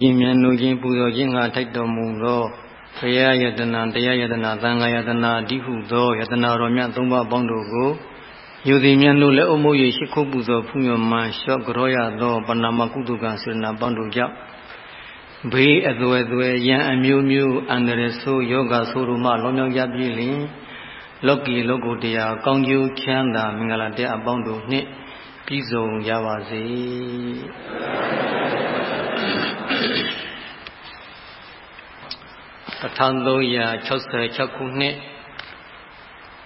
ပြင်းမြန်လူချင်းပူဇော်ခြင်းကထိုက်တော်မူသောဘုရားယတနာတရားယတနာသံဃာယတနာအဓိဟုသောယတနာတော်မြတ်သုံးပါးပေါင်းတို့ကိုယူသည်မြတ်လို့လက်အုပ်မိုး၍ရှိခိုးပူဇော်ဖူးမြော်မှလျှော့ကြောရသောပဏာမကုသကစေနာပေါင်းတို့ကြောင့်ဘေးအသွယ်သွယ်ရန်အမျိုးမျိုးအန္တရာယ်ဆိုးယောဂဆိုးတို့မှလွန်မြောက်ကြပြီလင်လောကီလောကုတရားကောင်းကျိုးချမ်းသာမင်္ဂလာတရားအပေါင်းတို့နှင့်ပြည့်စုံကြပါစေ 1366ခုနှစ်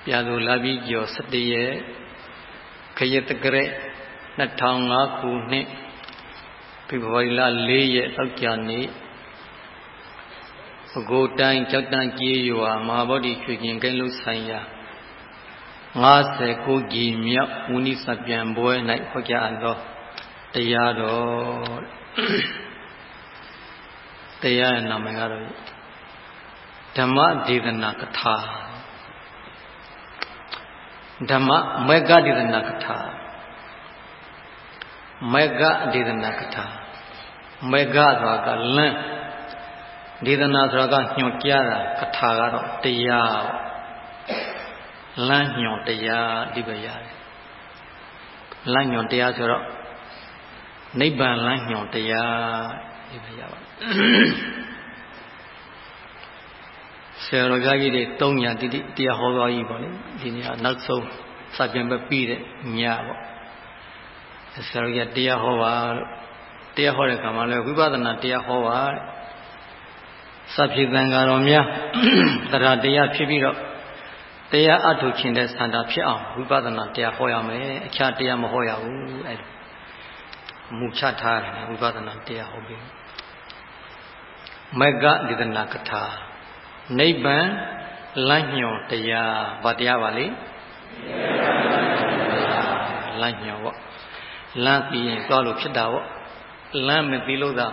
ပြာသူလာပြီးကျော်17ရက်ခရစ်တကရက်2005ခုနှစ်ဖေဖော်ဝါရီလ4ရက်သောကြာနေ့ပဲခူးတိုင်းကြောက်တန်းကြီးရွာမဟာဗောဓိရွှေကျင်ကိန်းလုံးဆိုင်ရာ59ကြီးမြောက်ဝိနိစပြန်ပွဲ၌ဟောကြားသောတရားတော်တရားနာမည်ကတော့ ဓမ္မဒေသနာကထာဓမ္မမေဃဒေသနာကထာမေဃဒေသနာကထာမေဃဆိုတာကလမ်းဒေသနာဆိုတာကညွှန်ကြားတာကထာကတော့တရားလမ်းညွှန်တရားဒီပဲရတယ်လမ်းညွှန်တရားဆိုတော့နိဗ္ဗာန်လမ်းညွှန်တရားဒီပဲရပါတယ် ဆရာတော်ကြီးတွေ300တိတိတရားဟောသွားကြီးပေါ့လေဒီနေ့နောက်ဆုံးစပြန်ပဲပြီးတဲ့ညပေါ့ဆရာတော်ကြီးတရားဟောပါလို့တရားဟောတဲ့ခါမှာလည်းဝိပဿနာတရားဟောပါတဲ့စဖြစ်သံဃာတော်များတရားတရားဖြစ်ပြီးတော့တရားအထုခြင်းတဲ့စံတာဖြစ်အောင်ဝိပဿနာတရားဟောရမယ်အခြားတရားမဟောရဘူးအဲ့ဒါမူချထားတယ်ဝိပဿနာတရားဟောပြီးမဂ္ဂဒေသနာကထာ နိဗ္ဗာန်လမ်းညွန်တရားဘာတရားပါလဲလမ်းညွန်ပေါ့လမ်းပြီးရင်သွားလို့ဖြစ်တာပေါ့လမ်းမပြီးလို့သာ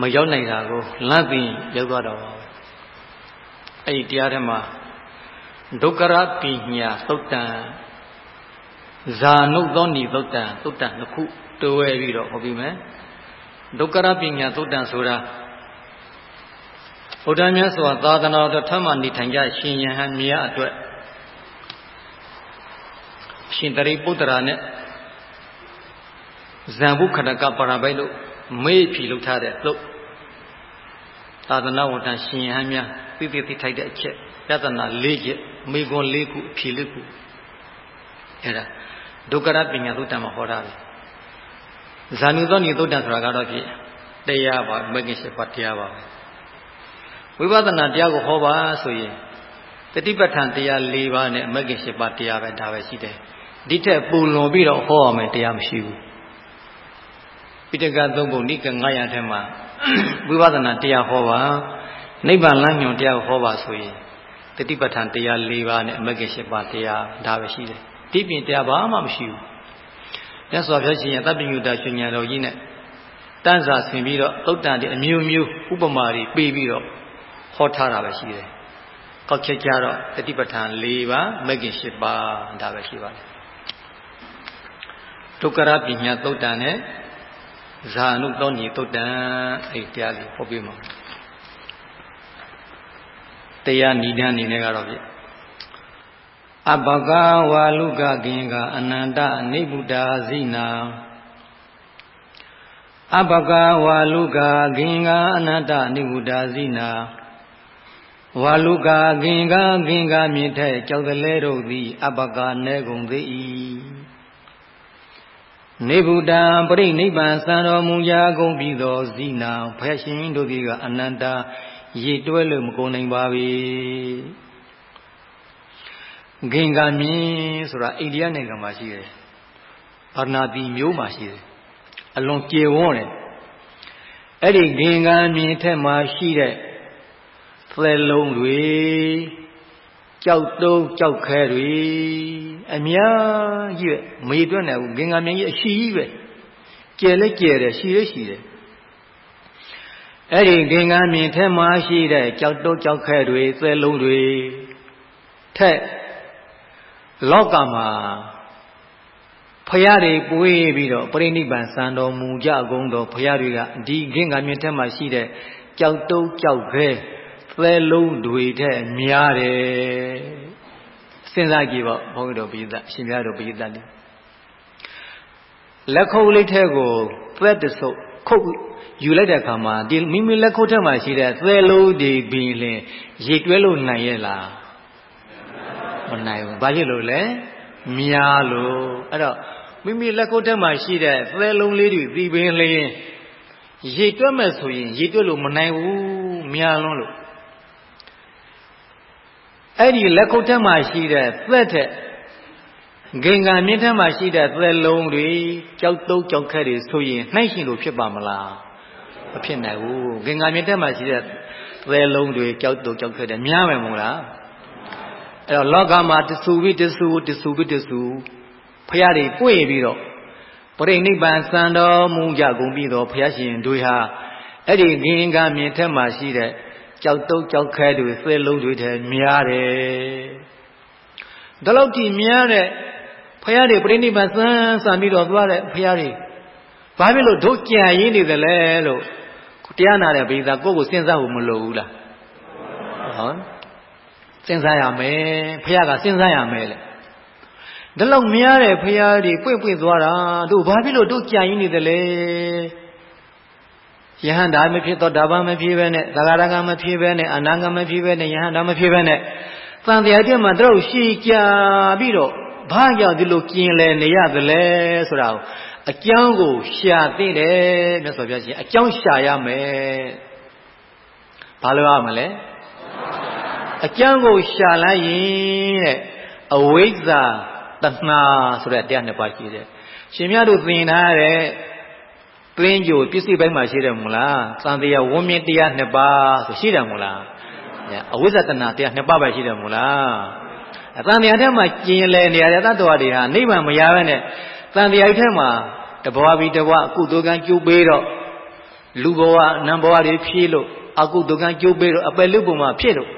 မရောက်နိုင်တာကိုလမ်းပြီးရောက်သွားတော့ပါပဲအဲ့ဒီတရားထဲမှာဒုက္ခရပညာသုတ်တံဇာနုသောဏီသုတ်တံသုတ်တံနှစ်ခုတွဲပြီးတော့ဟောပြီးမယ်ဒုက္ခရပညာသုတ်တံဆိုတာ ဗုဒ္ဓမြတ်စွာသာသနာတော်ထမ်းမှနေထိုင်ကြရှင်ယဟန်မြတ်အတွက်ရှင်တရိပုတ္တရာနဲ့ဇံဘုခဏကပါရပိုက်လို့မေ့ဖြီလုပ်ထားတဲ့လို့သာသနာဝန်ထမ်းရှင်ယဟန်များသိသိသိထိုက်တဲ့အချက်ပြဿနာ၄ချက်မိကွန်၄ခုအဖြေ၄ခုအဲ့ဒါဒုက္ခရပညာသုတ္တမှာဟောတာပဲဇာနုသောနိသုတ္တဆိုတာကတော့ဖြစ်တရားပါမဂ္ဂင်၈ပါးတရားပါပဲ ဝိပဿနာတရားကိုဟောပါဆိုရင်တတိပဋ္ဌာန်တရား၄ပါးနဲ့အမဂ္ဂင်၈ပါးတရားပဲဒါပဲရှိတယ်ဒီထက်ပူလွန်ပြီးတော့ဟောရမယ်တရားမရှိဘူးပိဋကသုံးပုံနိက900ထဲမှာဝိပဿနာတရားဟောပါနိဗ္ဗာန်လမ်းညွန်တရားကိုဟောပါဆိုရင်တတိပဋ္ဌာန်တရား၄ပါးနဲ့အမဂ္ဂင်၈ပါးတရားဒါပဲရှိတယ်ဒီပြင်တရားဘာမှမရှိဘူးမြတ်စွာဘုရားရှင်ရဲ့တပ္ပိညုတရှင်ညာတော်ကြီးနဲ့တန်းစာဆင်ပြီးတော့သုတ်တန်ဒီအမျိုးမျိုးဥပမာတွေပေးပြီးတော့ ဟောထားတာပဲရှိတယ်။ကောက်ချက်ကြတော့တတိပဋ္ဌာန်၄ပါးမဂ္ဂင်၈ပါးဒါပဲရှိပါတယ်။ဒုက္ခရပညာသုတ်တန်နဲ့ဇာနုသောညီသုတ်တန်အဲ့တရားလေးဟောပြမှာ။တရားဏိဒန်းအနေနဲ့ကတော့ပြအဘဂဝါလုကကင်ကအနန္တနိဗ္ဗုဒ္ဓဇိနာအဘဂဝါလုကကင်ကအနန္တနိဗ္ဗုဒ္ဓဇိနာ ဝါလူကာကင်္ဂကင်္ဂမြင့်ထက်ကြောက်တလဲတို့သည် အပကနေကုန်သေး၏နေဗုဒ္ဓံပရိနိဗ္ဗာန်စံတော်မူရာကုန်ပြီးသောဇိနာဖက်ရှင်တို့သည်ကအနန္တရည်တွဲလို့မကုန်နိုင်ပါ၏ဂင်္ဂမြင့်ဆိုတာအိန္ဒိယနိုင်ငံမှာရှိတယ်ဗာနာတိမျိုးမှာရှိတယ်အလွန်ကျေဝန်းတယ်အဲ့ဒီဂင်္ဂမြင့်ထက်မှာရှိတဲ့ သဲလုံးတွေကြောက်တုံးကြောက်ခဲတွေအများကြီးပဲမေတွက်နေဘူးငင်္ဂါမြင်ကြီးအရှိကြီးပဲကျယ်လဲကျယ်တယ်ရှိလဲရှိတယ်အဲ့ဒီငင်္ဂါမြင်ထဲမှာရှိတဲ့ကြောက်တုံးကြောက်ခဲတွေသဲလုံးတွေထက်လောကမှာဖရာတွေပွေးပြီးတော့ပြိဋိဘံစံတော်မူကြကုန်တော်ဖရာတွေကဒီခင်းကမြင့်ထက်မှာရှိတဲ့ကြောက်တုံးကြောက်ခဲ သဲလုံးတွေတဲ့များတယ်စဉ်းစားကြည့်ပေါ့ဘုန်းကြီးတို့ပိဋကရှင်ပြတော်ပိဋကတယ်လက်ခုပ်လေးထဲကိုသက်တဆုပ်ခုတ်ယူလိုက်တဲ့အခါမှာဒီမိမိလက်ခုပ်ထဲမှာရှိတဲ့သဲလုံးတွေပင်လင်ရေတွဲလို့နိုင်ရဲ့လားမနိုင်ဘူးဘာဖြစ်လို့လဲများလို့အဲ့တော့မိမိလက်ခုပ်ထဲမှာရှိတဲ့သဲလုံးလေးတွေဒီပင်လျင်ရေတွက်မဲ့ဆိုရင်ရေတွက်လို့မနိုင်ဘူးများလွန်းလို့ အဲ့ဒီလက်ခုပ်ထဲမှာရှိတဲ့သက်တဲ့ဂင်္ဂာမြင့်ထဲမှာရှိတဲ့သဲလုံးတွေကြောက်တုံးကြောက်ခက်တွေဆိုရင်နှိုက်ရှင်လို့ဖြစ်ပါမလားမဖြစ်နိုင်ဘူးဂင်္ဂာမြင့်ထဲမှာရှိတဲ့သဲလုံးတွေကြောက်တုံးကြောက်ခက်တွေများမယ်မို့လားအဲ့တော့လောကမှာတဆူပြီးတဆူတဆူပြီးတဆူဖရာတွေပွင့်ပြီးတော့ပရိနိဗ္ဗာန်စံတော်မူကြကုန်ပြီးတော့ဘုရားရှင်တို့ဟာအဲ့ဒီငင်္ဂမြင်ထက်မှရှိတဲ့ ကြောက်တုတ်ကြောက်ခဲတွေဆွဲလုံးတွေထဲများတယ်ဒါလို့ဒီများတဲ့ဘုရားတွေပရိနိဗ္ဗာန်စံစံပြီးတော့သွားတဲ့ဘုရားတွေဘာဖြစ်လို့တို့ကြံရင်းနေသလဲလို့တရားနာတဲ့ဘိသာကိုယ့်ကိုစဉ်းစားဖို့မလိုဘူးလားဟောစဉ်းစားရမယ်ဘုရားကစဉ်းစားရမယ်လေဒီလောက်များတဲ့ဖရာတွေပွင့်ပွင့်သွားတာတို့ဘာဖြစ်လို့တို့ကြံရင်းနေတယ်လဲ ယဟန္တာမဖြစ်တော့ဒါဘာမဖြစ်ပဲနဲ့သဂရကမဖြစ်ပဲနဲ့အနာကမဖြစ်ပဲနဲ့ယဟန္တာမဖြစ်ပဲနဲ့သံတရားတက်မှာတို့ရှိကြပြီးတော့ဘာကြောင့်ဒီလိုกินလဲနေရသလဲဆိုတာကိုအကြောင်းကိုရှာသိတယ်မြတ်စွာဘုရားရှင်အကြောင်းရှာရမယ်ဘာလို့ရမလဲအကြောင်းကိုရှာလိုက်ရင်တဲ့အဝိဇ္ဇာတဏှာဆိုတဲ့တရားနှစ်ပါးရှိတယ်ရှင်မြတ်တို့သင်ထားတဲ့ ပလင်းကြိုပစ္စည်းပိုင်းမှာရှိတယ်မို့လားသံတရားဝန်းမြင့်တရားနှစ်ပါးဆိုရှိတယ်မို့လားအဝိဇ္ဇတဏှာတရားနှစ်ပါးပဲရှိတယ်မို့လားအတန်တရားထဲမှာကျင်လည်နေရတဲ့တ attva တွေဟာနိဗ္ဗာန်မရဘဲနဲ့တန်တရားထဲမှာတဘဝပြီးတဘဝအကုသိုလ်ကံကျိုးပေးတော့လူဘဝနံဘဝတွေဖြည့်လို့အကုသိုလ်ကံကျိုးပေးတော့အပယ်လူပုံမှာဖြစ်လို့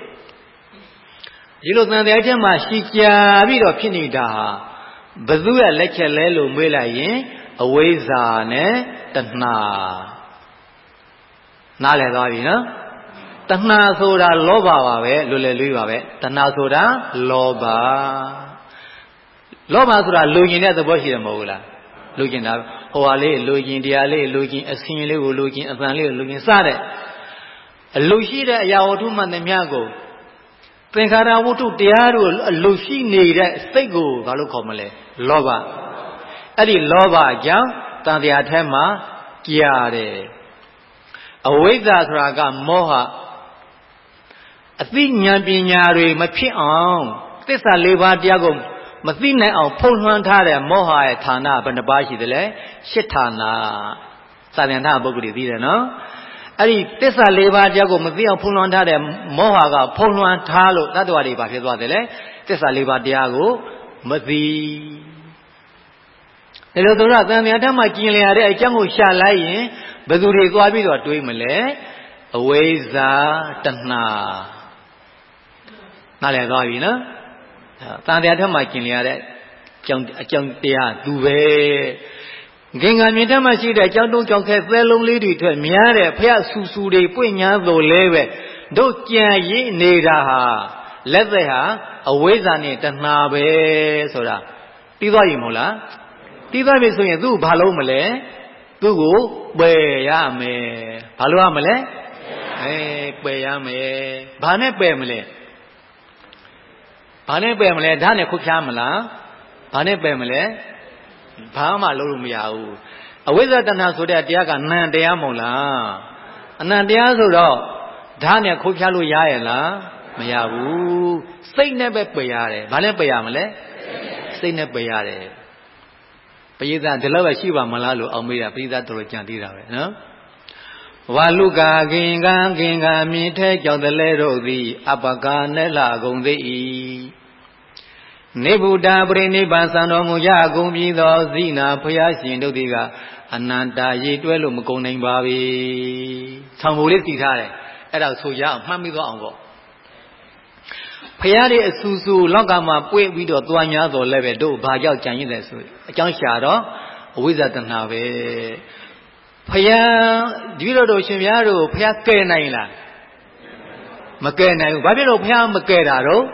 ဒီလိုသံတရားချက်မှာရှိကြပြီးတော့ဖြစ်နေတာဟာဘသူရဲ့လက်ချက်လဲလို့မေးလိုက်ရင် အဝိဇ္ဇာနဲ့တဏှာနားလည်သွားပြီနော်တဏှာဆိုတာလောဘပါပဲလွယ်လွယ်လေးပါပဲတဏှာဆိုတာလောဘလောဘဆိုတာလူကျင်တဲ့သဘောရှိတယ်မဟုတ်ဘူးလားလူကျင်တာဟိုဟာလေးလူကျင်တရားလေးလူကျင်အစင်းလေးကိုလူကျင်အပန်လေးကိုလူကျင်စတဲ့အလူရှိတဲ့အရာဝတ္ထုမှန်သမျှကိုသင်္ခါရဝတ္ထုတရားတို့အလုရှိနေတဲ့စိတ်ကိုဘာလို့ခေါ်မလဲလောဘ အဲ့ဒီလောဘအကြောင်းတန်တရားထဲမှာကြားတယ်အဝိဇ္ဇာဆိုတာကမောဟအသိဉာဏ်ပညာတွေမဖြစ်အောင်သစ္စာလေးပါးတရားကိုမသိနိုင်အောင်ဖုံးလွှမ်းထားတဲ့မောဟရဲ့ဌာနဘယ်နှပါးရှိသလဲရှစ်ဌာနသာသနာ့ပုဂ္ဂိုလ်တွေသိတယ်နော်အဲ့ဒီတစ္ဆာ၄ပါးတရားကိုမသိအောင်ဖုံးလွှမ်းထားတဲ့မောဟကဖုံးလွှမ်းထားလို့တတ္တဝါတွေဘာဖြစ်သွားတယ်လဲတစ္ဆာ၄ပါးတရားကိုမသိ ဒါလို့သူကသံဃာဓမ္မကျင်လည်ရတဲ့အကြောင်းကိုရှာလိုက်ရင်ဘယ်သူတွေသွားပြီးတော့တွေးမလဲအဝိဇ္ဇာတဏှာနားလည်သွားပြီနော်သံဃာဓမ္မကျင်လည်ရတဲ့အကြောင်းအကြောင်းတရားသူပဲဂင်္ဂါမြင်တတ်မှရှိတဲ့ကြောင်းတုံးကြောင်းခဲသဲလုံးလေးတွေထွက်များတဲ့ဖះဆူဆူတွေပွင့်ညာတော်လဲပဲတို့ကြံရည်နေတာဟာလက်သက်ဟာအဝိဇ္ဇာနဲ့တဏှာပဲဆိုတာပြီးသွားပြီမဟုတ်လား ပြီးသွားပြီဆိုရင်သူ့ဘာလုံးမလဲသူ့ကိုပယ်ရမယ်ဘာလို့ရမလဲအဲပယ်ရမယ်ဘာနဲ့ပယ်မလဲဘာနဲ့ပယ်မလဲဓာတ်နဲ့ခုတ်ဖြားမလားဘာနဲ့ပယ်မလဲဘာမှလုပ်လို့မရဘူးအဝိဇ္ဇတဏဆိုတဲ့တရားကနံတရားမဟုတ်လားအနံတရားဆိုတော့ဓာတ်နဲ့ခုတ်ဖြားလို့ရရဲ့လားမရဘူးစိတ်နဲ့ပဲပယ်ရတယ်ဘာနဲ့ပယ်ရမလဲစိတ်နဲ့ပယ်ရတယ် ပရိသတ်ဒီလောက်ပဲရှိပါမလားလို့အောင်မေးတာပရိသတ်တော်တော်ကြံသေးတာပဲနော်ဝါလုကာကင်ကံကင်ကံမြင်ထဲကြောင့်တလဲတို့သည် အပကာနဲ့လာကုန်သည်နေဗုဒ္ဓပရိနိဗ္ဗာန်စံတော်မူကြအကုန်ပြီးသောဇိနာဖျားရှင်တို့သည်ကအနန္တရေတွဲလို့မကုန်နိုင်ပါပြီ။ဆောင်းဖို့လေးတည်ထားတယ်။အဲ့ဒါဆိုရအောင်မှတ်မိသွားအောင်ပေါ့။ ဖရာတွေအဆူဆူလောကမှာပွေ့ပြီးတော့တွားများတော်လည်းပဲတို့ဘာကြောင့်ကြံရင်လဲဆိုအကြောင်းရှာတော့အဝိဇ္ဇတဏပဲဖရာဒီလိုတို့ရှင်ဘုရားတို့ဖရာကဲနိုင်လားမကဲနိုင်ဘူးဘာဖြစ်လို့ဖရာမကဲတာတော့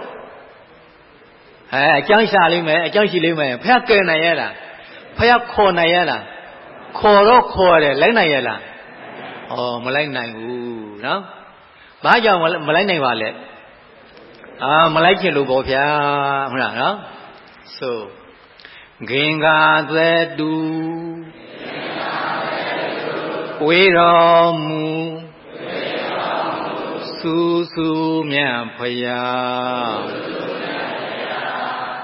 အဲအကြောင်းရှာလိမ့်မယ်အကြောင်းရှိလိမ့်မယ်ဖရာကဲနိုင်ရလားဖရာခေါ်နိုင်ရလားခေါ်တော့ခေါ်တယ်လိုက်နိုင်ရလားဩမလိုက်နိုင်ဘူးနော်ဘာကြောင့်မလိုက်နိုင်ပါလဲ အာမလိုက်ချင်လို့ပေါ့ဗျာဟုတ်လားနော်ဆိုဂင်္ဂာသက်တူဝေတော်မူစူးစူးမြတ်ဖယား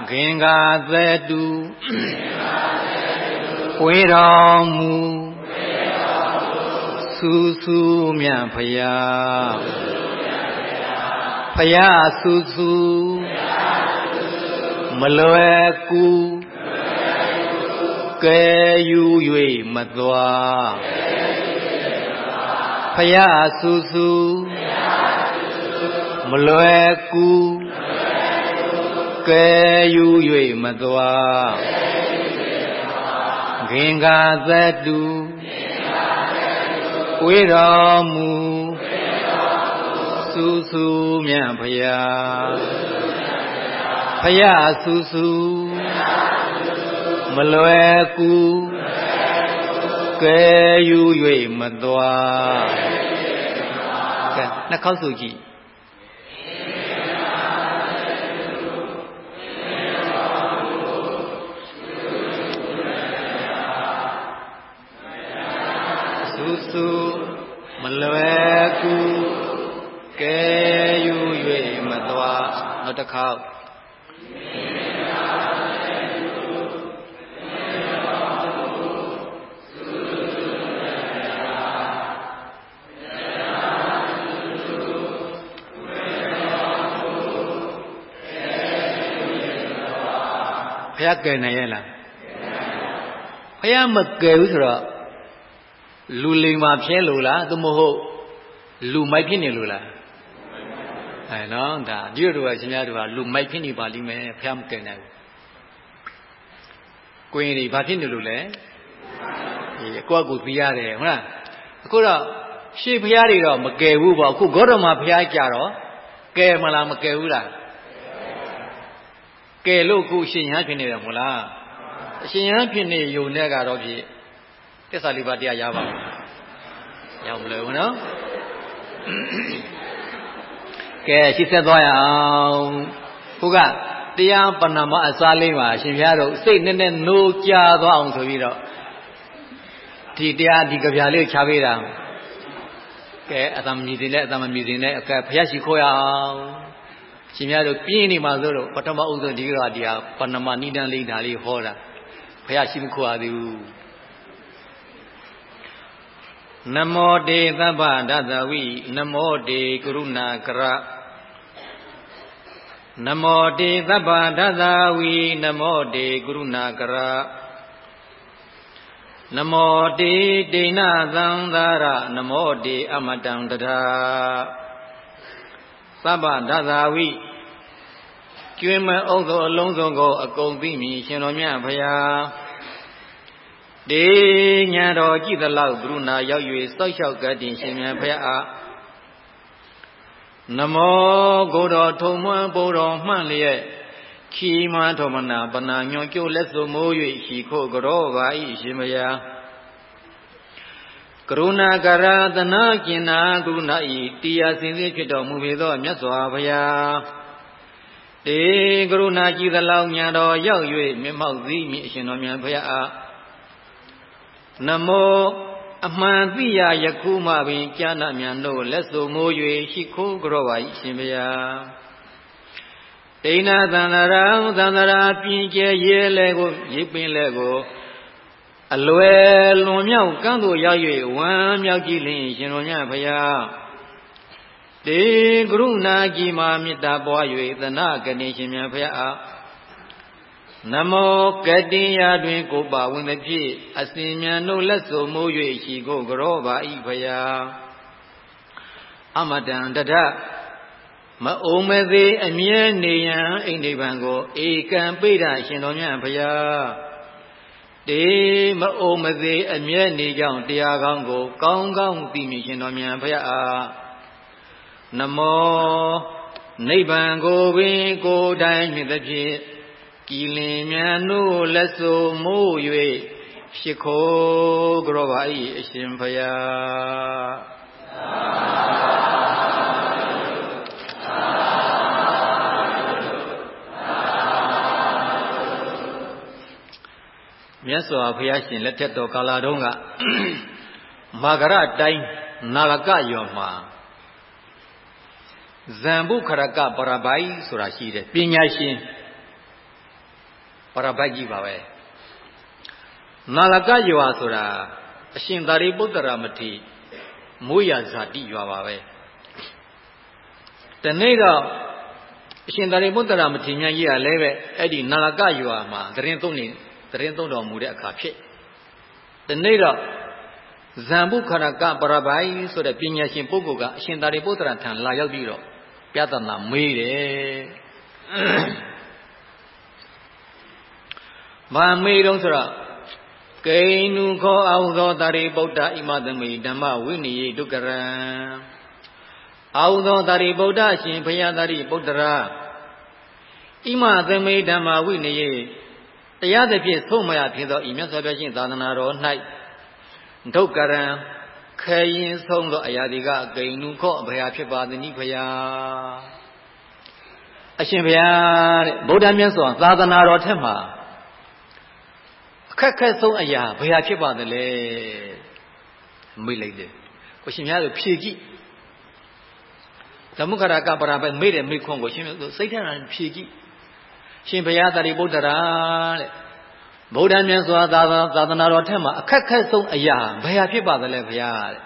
ဂင်္ဂာသက်တူဝေတော်မူစူးစူးမြတ်ဖယား ဖယားဆူဆူမလွယ်ကူကဲယူ၍မသွားဖယားဆူဆူမလွယ်ကူကဲယူ၍မသွားခင်္ကာသတ္တုဝေတော်မူ ဆူဆူမြတ်ဖယားဖယားဆူဆူမလွယ်ကူကဲယူ၍မသွားကဲနှစ်ခေါက်ဆိုကြည့်ဆူဆူမလွယ်ကူ ကဲယူ၍မသွားနောက်တစ်ခေါက်ဖះကယ်နိုင်ရဲ့လားဖះမကယ်ဘူးဆိုတော့လူလိမ်မာဖြဲလို့လားသို့မဟုတ်လူမိုက်ဖြစ်နေလို့လား အဲနော်ဒါဒီလိုတော့ရှင်များတို့ကလူမိုက်ဖြစ်နေပါလိမ့်မယ်ဖះမကင်နိုင်ဘူးကိုရင်တွေဘာဖြစ်နေလို့လဲဒီကိုယ့်အကူသိရတယ်ဟုတ်လားအခုတော့ရှေ့ဖះတွေတော့မကယ်ဘူးပေါ့အခုဂေါတမဖះကြတော့ကယ်မလားမကယ်ဘူးလားကယ်လို့ခုရှင်ရဟန်းဖြစ်နေတယ်မို့လားအရှင်ရဟန်းဖြစ်နေယုံတဲ့ကတော့ဖြစ်တစ္ဆာလေးပါးတရားရပါဘူးရောက်မလို့နော် ကဲရှိဆက်သွားရအောင်ခုကတရားပဏမအစားလေးပါရှင်ဘုရားတို့စိတ်နဲ့နဲ့နိုးကြသွားအောင်ဆိုပြီးတော့ဒီတရားဒီကြပြလေးကိုချပေးတာကဲအသမမြည်တင်နဲ့အသမမြည်တင်နဲ့အကဲဘုရားရှိခိုးရအောင်ရှင်ဘုရားတို့ပြင်းနေမှာဆိုတော့ပထမဥစ္စာဒီကဒီဟာပဏမနိဒန်လေးဒါလေးဟောတာဘုရားရှိမခိုးရသေးဘူးနမောတေသဗ္ဗဒသဝိနမောတေကရုဏာကရ နမောတေသဗ္ဗဒသဝိနမောတေကရုဏာကရနမောတေဒိဏသံသာရနမောတေအမတံတထာသဗ္ဗဒသဝိကျွင်းမအုပ်သောအလုံးစုံကိုအကုန်သိမြင်ရှင်တော်မြတ်ဖရာတေညာတော်ကြည်သလောက်ကရုဏာရောက်၍စောက်လျှောက်ကတင်ရှင်မြတ်ဖရာအား နမောကိုတော်ထုံမွန်းပိုးတော်မှန်လျက်ခီမွန်းထောမနာပနာညွန်ကျိုးလက်စုံမိုး၍ရှိခို့ကြောပါ၏ရှင်မယာကရုဏာကရသနာကျင်နာကရုဏာဤတရားစင်စစ်ဖြစ်တော်မူပေသောမြတ်စွာဘုရားတေကရုဏာကြည်သလောက်ညာတော်ရောက်၍မြတ်မောက်သည်မြင့်အရှင်တော်မြတ်ဘုရားအားနမော အမှန်သိရယခုမှပင်ကြာနာမြန်တို့လက်စုံမိုး၍ရှိခိုးကြောပါ၏ရှင်ဘုရားဒိဏသန္တရာသန္တရာပြင်းကျဲရဲလဲကိုရိပ်ပင်လဲကိုအလွယ်လွန်မြောက်ကန်းသို့ရောက်၍ဝမ်းမြောက်ကြည်လင်ရှင်တော်မြတ်ဘုရားတေကရုဏာကြီးမှာမေတ္တာပွား၍သနာကနေရှင်မြတ်ဘုရားအား နမောကတိယတွင်ကိုပါဝင်သည်ဖြင့်အစဉ်မြန်တို့လက်စုံမိုး၍ရှိကိုကြောပါဤဖယာအမတံတထမအုံမသေးအမြဲနေရန်အိန္ဒိဗံကိုဧကံပိဋ္ဌရှင်တော်မြတ်ဘုရားတေမအုံမသေးအမြဲနေကြောင်းတရားကောင်းကို ကောင်းကောင်းသိမြင်ရှင်တော်မြတ်ဘုရားအားနမောနိဗ္ဗာန်ကိုပင်ကိုယ်တိုင်မြင်သဖြင့် ကြည်လင်မြန်တို့လက်ဆိုမိုး၍ရှိခိုးကြောပါ၏အရှင်ဘုရားမြတ်စွာဘုရားရှင်လက်ထက်တော်ကာလတုန်းကမာဂရတိုင်းနာလကရွာမှာဇံဘုခရကပရပိုက်ဆိုတာရှိတယ်ပညာရှင် ပရပိုက်ကြီးပါပဲနာလကရွာဆိုတာအရှင်သာရိပုတ္တရာမထေရမိုးရဇာတိရွာပါပဲတနေ့တော့အရှင်သာရိပုတ္တရာမထေရမြတ်ကြီးကလည်းပဲအဲ့ဒီနာလကရွာမှာတရင်သုံးနေတရင်သုံးတော်မူတဲ့အခါဖြစ်တနေ့တော့ဇံဘုခရကပရပိုင်ဆိုတဲ့ပညာရှင်ပုဂ္ဂိုလ်ကအရှင်သာရိပုတ္တရာထံလာရောက်ပြီးတော့ပြဿနာမေးတယ်။ ဘာမေးတော့ဆိုတော့ကိန္နုခောအာဟုသောတာရိပုတ္တဣမသမိဓမ္မဝိနိယေဒုက္ကရံအာဟုသောတာရိပုတ္တရှင်ဘုရားတာရိပုတ္တရာဣမသမိဓမ္မဝိနိယေတရားသဖြင့်ဆုံးမရဖြစ်သောဤမြတ်စွာဘုရားရှင်သာသနာတော်၌ဒုက္ကရံခဲရင်ဆုံးသောအရာဒီကဂိဏုခောအဘယာဖြစ်ပါသည်နိဖယာအရှင်ဘုရားတဲ့ဗုဒ္ဓမြတ်စွာသာသနာတော်ထက်မှာအ ခက်ခက်ဆုံးအရာဘယ်ဟာဖြစ်ပါသလဲမေးလိုက်တယ်ကိုရှင်များတို့ဖြေကြည့်သမုခရကပရာပဲမေးတယ်မေးခွန်းကိုရှင်များတို့စိတ်ထဲကဖြေကြည့်ရှင်ဘုရားတာရိပုတ္တရာတဲ့ဗုဒ္ဓမြတ်စွာသာသာသနာတော်ထက်မှာအခက်ခက်ဆုံးအရာဘယ်ဟာဖြစ်ပါသလဲဘုရားတဲ့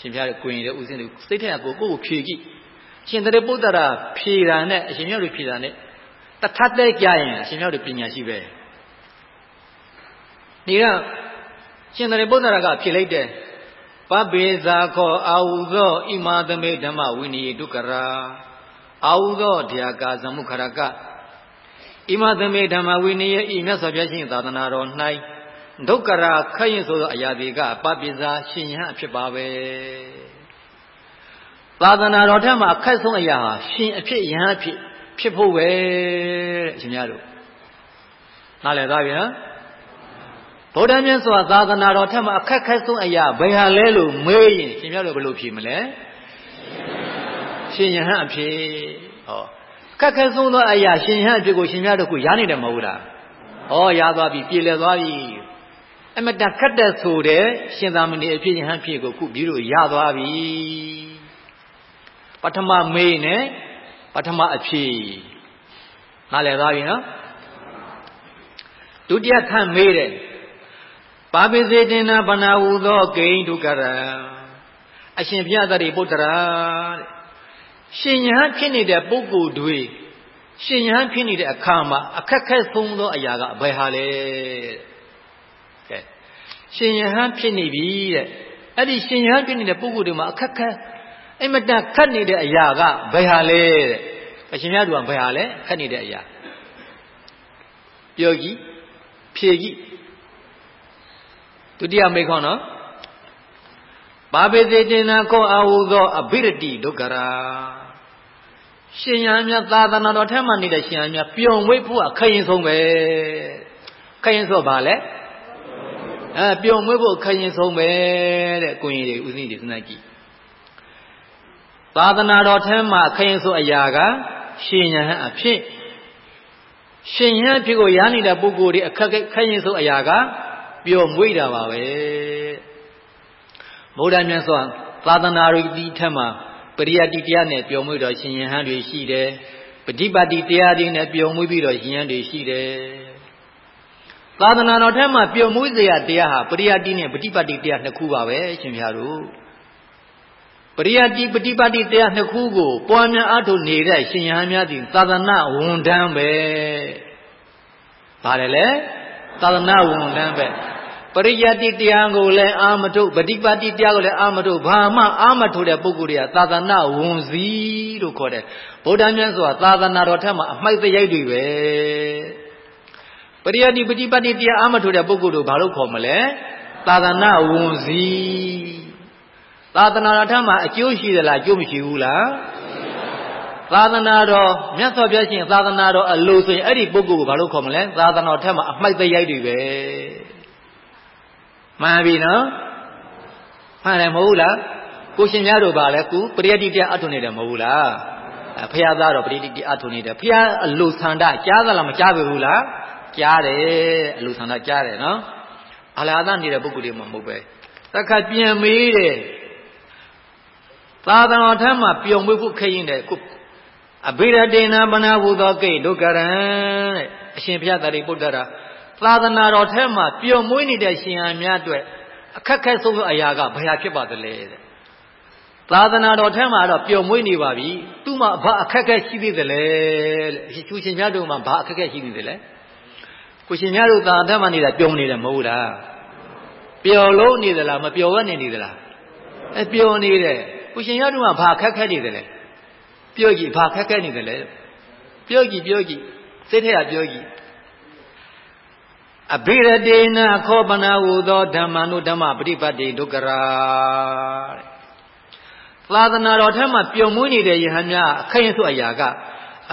ရှင်ဘုရားကိုရင်တဲ့ဥစဉ်တွေစိတ်ထက်ကကိုကိုကိုဖြေကြည့်ရှင်တရပုတ္တရာဖြေတာနဲ့အရှင်မြတ်တို့ဖြေတာနဲ့တထတဲ့ကြရင်အရှင်မြတ်တို့ပညာရှိပဲ ဒီကရှင်တရပုတ္တရာကဖြေလိုက်တယ်ပပေဇာခောအာဟုသောဣမာသမေဓမ္မဝိနည်းဒုက္ခရာအာဟုသောဓယာကာသမုခရကဣမသမေဓမ္မဝိနည်းဤမြတ်စွာဘုရားရှင်သာသနာတော်၌ဒုက္ခရာခရင်ဆိုသောအရာတွေကပပိစာရှင်ယဟဖြစ်ပါပဲသာသနာတော်ထက်မှာအခက်ဆုံးအရာဟာရှင်အဖြစ်ယဟအဖြစ်ဖြစ်ဖို့ပဲတဲ့အရှင်များတို့နားလည်သားပြီနော် ဗုဒ္ဓမြတ်စွာသာသနာတော်ထက်မှာအခက်ခက်ဆုံးအရာဘယ်ဟာလဲလို့မေးရင်ရှင်များတို့ဘယ်လိုဖြေမလဲရှင်ယဟအဖြစ်ဟောခက်ခဲဆုံးသောအရာရှင်ဟန်အဖြစ်ကိုရှင်များတို့ကရားနေတယ်မဟုတ်လား။ဩရသွားပြီပြည်လည်သွားပြီ။အမတခက်တဲ့ဆိုတဲ့ရှင်သာမဏေအဖြစ်ယဟန်ဖြစ်ကိုခုပြီးလို့ရသွားပြီ။ပထမမေးနဲ့ပထမအဖြစ်နားလည်သွားပြီနော်။ဒုတိယခန့်မေးတယ်။ ပါပိစေတင်နာဗနာဝူသောဂိန်းဒုက္ခရအရှင်ဘုရားတရိပုတ္တရာတဲ့ရှင်ယဟန်ဖြစ်နေတဲ့ပုဂ္ဂိုလ်တွေရှင်ယဟန်ဖြစ်နေတဲ့အခါမှာအခက်ခဲဆုံးသောအရာကဘယ်ဟာလဲကဲရှင်ယဟန်ဖြစ်နေပြီတဲ့အဲ့ဒီရှင်ယဟန်ဖြစ်နေတဲ့ပုဂ္ဂိုလ်တွေမှာအခက်ခဲအမတန်ခတ်နေတဲ့အရာကဘယ်ဟာလဲတဲ့အရှင်များတို့ကဘယ်ဟာလဲခတ်နေတဲ့အရာပြောကြည့်ဖြေကြည့် ဒုတိယမေခွန်းနော်ဘာပေစေတင်နာခောအာဟုသောအဘိရတိဒုက္ခရာရှင်ရဟန်းများသာသနာတော်ထဲမှာနေတဲ့ရှင်ရဟန်းများပျော်မွေ့ဖို့ကခရင်ဆုံးပဲခရင်ဆိုပါလေအဲပျော်မွေ့ဖို့ခရင်ဆုံးပဲတဲ့ကိုရင်တွေဦးစင်းတွေစဉ်းစားကြည့်သာသနာတော်ထဲမှာခရင်ဆိုအရာက ရှင်ရဟန်းအဖြစ်ရှင်ရဟန်းဖြစ်ကိုရနေတဲ့ပုဂ္ဂိုလ်တွေအခက်ခရင်ဆိုအရာက ပျော်မွေ့တာပါပဲဗုဒ္ဓမြတ်စွာသာသနာတော်ဒီထက်မှာပရိယတိတရားနဲ့ပျော်မွေ့တော်ရှင်ယဟန်တွေရှိတယ်ပฏิပါတိတရားတွေနဲ့ပျော်မွေ့ပြီးတော့ရှင်ယဟန်တွေရှိတယ်သာသနာတော်ထက်မှာပျော်မွေ့စရာတရားဟာပရိယတိနဲ့ပฏิပါတိတရားနှစ်ခုပါပဲရှင်ပြတို့ပရိယတိပฏิပါတိတရားနှစ်ခုကိုပွားများအားထုတ်နေတဲ့ရှင်ယဟန်များသည်သာသနာဝန်ထမ်းပဲပါတယ်လေသာသနာဝန်ထမ်းပဲ ပရိယတ္တိတရားကိုလည်းအာမထုတ်ပฏิပတ်တိတရားကိုလည်းအာမထုတ်ဘာမှအာမထုတ်တဲ့ပုဂ္ဂိုလ်တွေကသာသနာဝန်စည်းလို့ခေါ်တယ်ဗုဒ္ဓမြတ်စွာသာသနာတော်ထက်မှာအမိုက်သရိုက်တွေပဲပရိယတ္တိပฏิပတ်တိတရားအာမထုတ်တဲ့ပုဂ္ဂိုလ်တို့ဘာလို့ခေါ်မလဲသာသနာဝန်စည်းသာသနာတော်ထက်မှာအကျိုးရှိသလားအကျိုးမရှိဘူးလားသာသနာတော်မြတ်စွာဘုရားရှင်သာသနာတော်အလိုဆိုရင်အဲ့ဒီပုဂ္ဂိုလ်ကိုဘာလို့ခေါ်မလဲသာသနာတော်ထက်မှာအမိုက်သရိုက်တွေပဲ မှန်ပြီနော်မှန်တယ်မဟုတ်ဘူးလားကိုရှင်များတို့ပါလဲကုပရိယတ္တိတရားအထုံနေတယ်မဟုတ်ဘူးလားအဲဖရာသားတော်ပရိယတ္တိအထုံနေတယ်ဖရာအလိုဆန္ဒကြားသလားမကြားဘူးလားကြားတယ်အလိုဆန္ဒကြားတယ်နော်အလားအသနေတဲ့ပုဂ္ဂိုလ်တွေမှမဟုတ်ပဲတခါပြန်မေးတယ်သာသနာထမ်းမှာပျော်မွေ့ဖို့ခရင်တယ်ခုအဘိရတေနာပနာဟုသောကိဒုက္ကရံတဲ့အရှင်ဘုရားတရိပုတ္တရာ သာသနာတော်ထဲမှာပျော်မွေ့နေတဲ့ရှင်ဟန်များအတွက်အခက်ခဲဆုံးသောအရာကဘယ်ဟာဖြစ်ပါသလဲတဲ့သာသနာတော်ထဲမှာတော့ပျော်မွေ့နေပါပြီသူ့မှာဘာအခက်ခဲရှိသေးသလဲတဲ့ရှင်ရှင်များတို့မှာဘာအခက်ခဲရှိသေးသလဲကိုရှင်များတို့သာထဲမှာနေတာပျော်နေတယ်မဟုတ်လားပျော်လို့နေသလားမပျော်ဝဲနေနေသလားအဲပျော်နေတယ်ကိုရှင်များတို့မှာဘာအခက်ခဲနေသလဲပြောကြည့်ဘာခက်ခဲနေသလဲပြောကြည့်ပြောကြည့်စိတ်ထဲကပြောကြည့် အဘိရတေနခောပနာဝသောဓမ္မနုဓမ္မပฏิပတ်တိဒုက္ခရာသာသနာတော်ထက်မှပျော်မွေးနေတဲ့ယဟန်များအခရင်ဆိုအရာက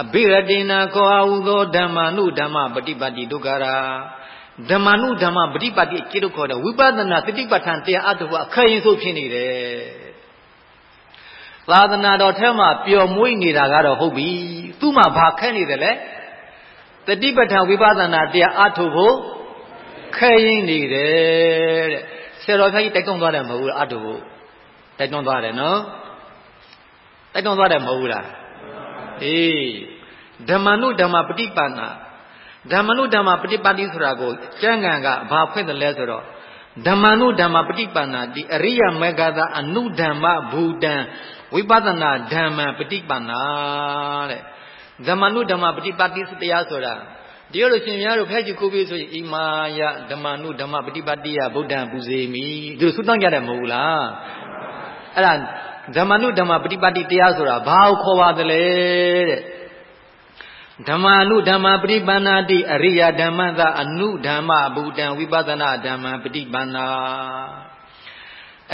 အဘိရတေနခောအဟုသောဓမ္မနုဓမ္မပฏิပတ်တိဒုက္ခရာဓမ္မနုဓမ္မပฏิပတ်တိအကျင့်လို့ခေါ်တဲ့ဝိပဿနာတတိပဋ္ဌာန်တရားအတုအခရင်ဆိုဖြစ်နေတယ်သာသနာတော်ထဲမှာပျော်မွေ့နေတာကတော့ဟုတ်ပြီသူ့မှာဘာခက်နေတယ်လဲတတိပဋ္ဌာန်ဝိပဿနာတရားအထုဖို့ ခဲရင်နေတယ်တဲ့ဆရာတော်ဖကြီးတိုက်တွန်းသွားတယ်မဟုတ်ဘူးအထုဖို့တိုက်တွန်းသွားတယ်နော်တိုက်တွန်းသွားတယ်မဟုတ်ဘူးလားအေးဓမ္မနုဓမ္မပฏิပန္နာဓမ္မနုဓမ္မပฏิပတ်တိဆိုတာကိုကျမ်းဂန်ကဘာဖွင့်တယ်လဲဆိုတော့ဓမ္မနုဓမ္မပฏิပန္နာတိအရိယမေဃသာအနုဓမ္မဘူတံဝိပဿနာဓမ္မပฏิပန္နာတဲ့ဓမ္မနုဓမ္မပฏิပတ်တိတရားဆိုတာ ဒီလိုရှင်များတို့ဖဲ့ကြည့်ကိုပြီးဆိုရင်ဣမာယဓမ္မနုဓမ္မပฏิပတ်တိယဗုဒ္ဓံပူဇေမိဒီလိုဆုတောင်းကြတယ်မဟုတ်လားအဲ့ဒါဓမ္မနုဓမ္မပฏิပတ်တိတရားဆိုတာဘာကိုခေါ်ပါသလဲတဲ့ဓမ္မနုဓမ္မပฏิပန္နာတိအရိယဓမ္မသာအနုဓမ္မဘူတံဝိပဿနာဓမ္မပฏิပန္နာ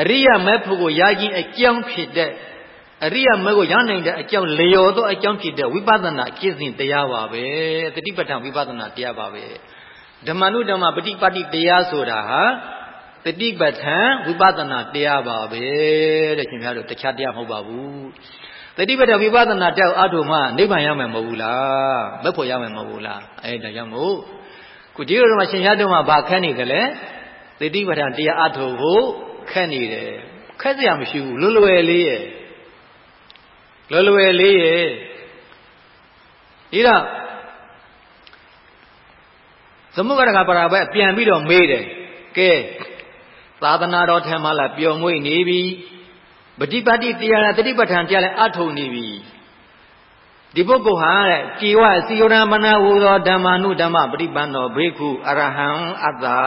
အရိယမေဖို့ကိုယာကြီးအကြောင်းဖြစ်တဲ့ အရိယမေကိုရနိုင်တဲ့အကြောင်းလျော်သောအကြောင်းဖြစ်တဲ့ဝိပဿနာအကျင့်စဉ်တရားပါပဲတတိပဋ္ဌာန်ဝိပဿနာတရားပါပဲဓမ္မနုဓမ္မပฏิပတ်တိတရားဆိုတာဟာတတိပဋ္ဌာန်ဝိပဿနာတရားပါပဲတဲ့ရှင်များတို့တခြားတရားမဟုတ်ပါဘူးတတိပဋ္ဌာန်ဝိပဿနာတရားအထုမှနိဗ္ဗာန်ရမယ်မဟုတ်ဘူးလားမက်ဖို့ရမယ်မဟုတ်ဘူးလားအဲဒါကြောင့်မို့ခုဒီလိုမှရှင်ရတို့မှဘာခက်နေကြလဲတတိပဋ္ဌာန်တရားအထုကိုခက်နေတယ်ခက်စရာမရှိဘူးလွယ်လွယ်လေးရဲ့ လွယ်လွယ်လေးရဲ့ဒီတော့သမုဂရကပရာဘက်ပြန်ပြီးတော့မေးတယ်ကဲသာသနာတော်ထံမှာလာပျော်မွေ့နေပြီပฏิပတ်တိတရားတတိပဋ္ဌာန်တရားလည်းအထုံနေပြီဒီပုဂ္ဂိုလ်ဟာတဲ့ជីវစီယောနာမနာဝူသောဓမ္မာနုဓမ္မပရိပန္နောဘိက္ခုအရဟံအတ္တာ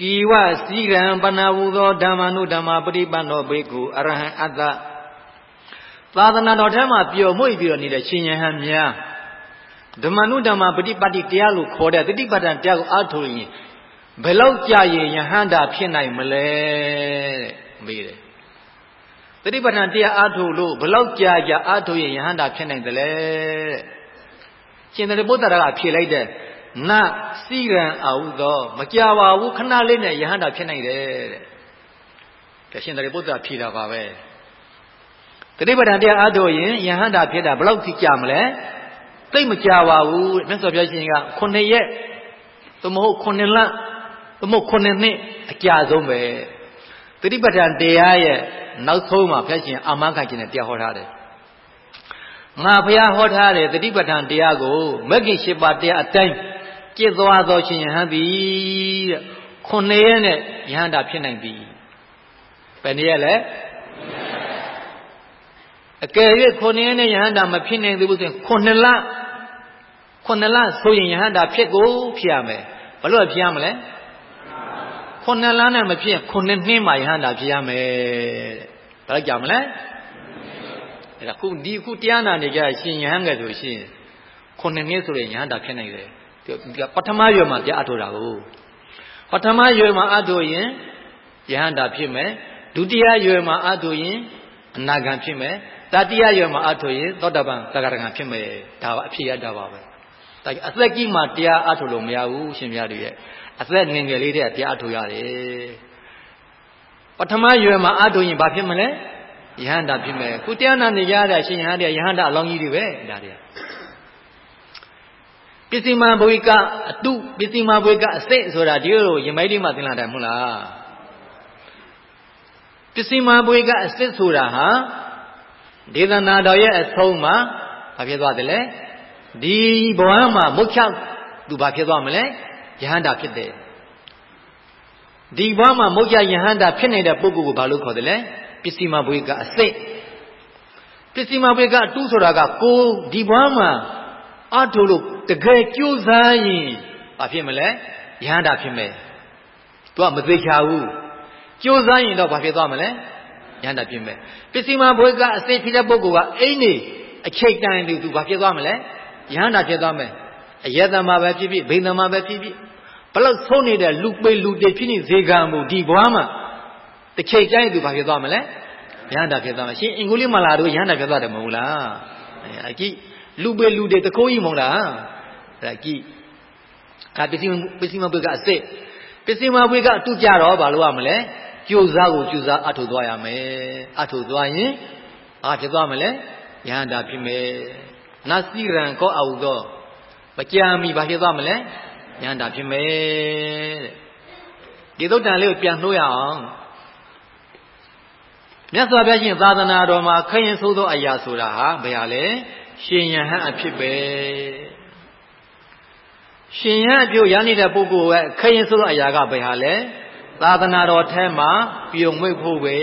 ជីវစီရံပနာဝူသောဓမ္မာနုဓမ္မပရိပန္နောဘိက္ခုအရဟံအတ္တ သာသနာတော်ထဲမှာပျော်မွေ့ပြီးတော့နေတဲ့ရှင်ယဟန်များဓမ္မနုဓမ္မပฏิပတ်တိတရားလို့ခေါ်တဲ့တတိပဋ္ဌာန်တရားကိုအားထုတ်ရင်ဘယ်လောက်ကြာရင်ယဟန္တာဖြစ်နိုင်မလဲတဲ့မေးတယ်တတိပဋ္ဌာန်တရားအားထုတ်လို့ဘယ်လောက်ကြာကြာအားထုတ်ရင်ယဟန္တာဖြစ်နိုင်တယ်လဲတဲ့ရှင်သေဘုဒ္ဓရာကဖြေလိုက်တဲ့နစီရန်အာဟုသောမကြပါဘူးခဏလေးနဲ့ယဟန္တာဖြစ်နိုင်တယ်တဲ့ရှင်သေဘုဒ္ဓဖြေတာပါပဲ တတိပဋ္ဌာန်တရားအားထုတ်ရင်ယဟန္တာဖြစ်တာဘယ်လောက်ထိကြာမလဲသိမကြပါဘူးမြတ်စွာဘုရားရှင်က9ရက်သမဟုတ်9လသမဟုတ်9နှစ်အကြာဆုံးပဲတတိပဋ္ဌာန်တရားရဲ့နောက်ဆုံးမှာဘုရားရှင်အာမခံခြင်းနဲ့တရားဟောထားတယ်ငါဘုရားဟောထားတယ်တတိပဋ္ဌာန်တရားကိုမဂ္ဂင်၈ပါးတရားအတိုင်းကျင့်သွားသောရှင်ယဟန်သည်တဲ့9ရက်နဲ့ယဟန္တာဖြစ်နိုင်ပြီဘယ်နည်းရလဲ အကယ်၍ခုနှစ်ရက်နဲ့ယဟန္တာမဖြစ်နိုင်သေးဘူးဆိုရင်ခုနှစ်လခုနှစ်လဆိုရင်ယဟန္တာဖြစ်ကိုဖြစ်ရမယ်ဘလို့ဖြစ်ရမလဲခုနှစ်လနဲ့မဖြစ်ခုနှစ်နှစ်မှယဟန္တာဖြစ်ရမယ်တဲ့ဒါကြမလဲအဲ့ဒါခုဒီခုတရားနာနေကြရှင်ယဟန်ကဆိုရှင်ခုနှစ်နှစ်ဆိုရင်ယဟန္တာဖြစ်နိုင်တယ်ဒီပထမရွယ်မှာတရားအထောတာကိုပထမရွယ်မှာအထောရင်ယဟန္တာဖြစ်မယ်ဒုတိယရွယ်မှာအထောရင်အနာဂံဖြစ်မယ် တတိယရွယ်မှာအထောရင်သောတပန်သက္ကရကံဖြစ်မယ်ဒါပါအဖြစ်ရတာပါပဲဒါအသက်ကြီးမှတရားအထောလို့မရဘူးရှင်ပြတွေရဲ့အသက်ငယ်ငယ်လေးတည်းကတရားအထောရတယ်ပထမရွယ်မှာအထောရင်ဘာဖြစ်မလဲယဟန္တာဖြစ်မယ်ခုတရားနာနေကြတဲ့ရှင်ယဟန်တဲ့ယဟန္တာအလောင်းကြီးတွေပဲဒါတွေကပစ္စည်းမဘဝိကအတုပစ္စည်းမဘဝိကအစိတ်ဆိုတာဒီလိုယမိုက်လေးမှသင်လာတယ်မဟုတ်လားပစ္စည်းမဘဝိကအစိတ်ဆိုတာဟာ ဒေသနာတော်ရဲ့အဆုံးမှာဘာဖြစ်သွားတယ်လဲဒီဘဝမှာမုတ်ချသူဘာဖြစ်သွားမလဲယဟန္တာဖြစ်တယ်ဒီဘဝမှာမုတ်ချယဟန္တာဖြစ်နေတဲ့ပုဂ္ဂိုလ်ကိုဘာလို့ခေါ်တယ်လဲပစ္စည်းမဘဝိကအစိတ်ပစ္စည်းမဘဝိကအတုဆိုတာကကိုဒီဘဝမှာအထုလို့တကယ်ကြိုးစားရင်ဘာဖြစ်မလဲယဟန္တာဖြစ်မယ်သူကမသိချဘူးကြိုးစားရင်တော့ဘာဖြစ်သွားမလဲ ယဟန္တာဖြစ်မယ်ပစ္စည်းမဘဝိကအစိတ်ဖြစ်တဲ့ပုဂ္ဂိုလ်ကအိနေအချိတ်တန်သူသူဘာဖြစ်သွားမလဲယဟန္တာဖြစ်သွားမယ်အယတမပဲဖြစ်ဖြစ်ဘိန္ဒမပဲဖြစ်ဖြစ်ဘလောက်ဆုံးနေတဲ့လူပေလူတေဖြစ်နေဇေကံမူဒီဘွားမှာတစ်ချိန်ကျရင်သူဘာဖြစ်သွားမလဲယဟန္တာဖြစ်သွားမှာရှင်အင်္ဂုလိမလာတို့ယဟန္တာဖြစ်သွားတယ်မဟုတ်လားအဲအကြည့်လူပေလူတေတကိုးကြီးမဟုတ်လားအဲကြည့်ကာပစ္စည်းပစ္စည်းမပွေကအစစ်ပစ္စည်းမပွေကအတူကြတော့ဘာလို့ရမလဲ ကြိုးစားကိုကြိုးစားအထုသွားရမယ်အထုသွားရင်ဘာဖြစ်သွားမလဲယဟန္တာဖြစ်မယ်နစီရန်ကောအဟုသောမကြာမီဘာဖြစ်သွားမလဲယဟန္တာဖြစ်မယ်တဲ့ဒီသုတ်တန်လေးကိုပြန်နှိုးရအောင်မြတ်စွာဘုရားရှင်သာသနာတော်မှာခရင်ဆိုးသောအရာဆိုတာဟာဘယ်ဟာလဲရှင်ယဟန်အဖြစ်ပဲရှင်ယဟန်အပြုတ်ရနေတဲ့ပုဂ္ဂိုလ်ရဲ့ခရင်ဆိုးသောအရာကဘယ်ဟာလဲ သာသနာတော်ထဲမှာပြုံမွေ့ဖို့ပဲ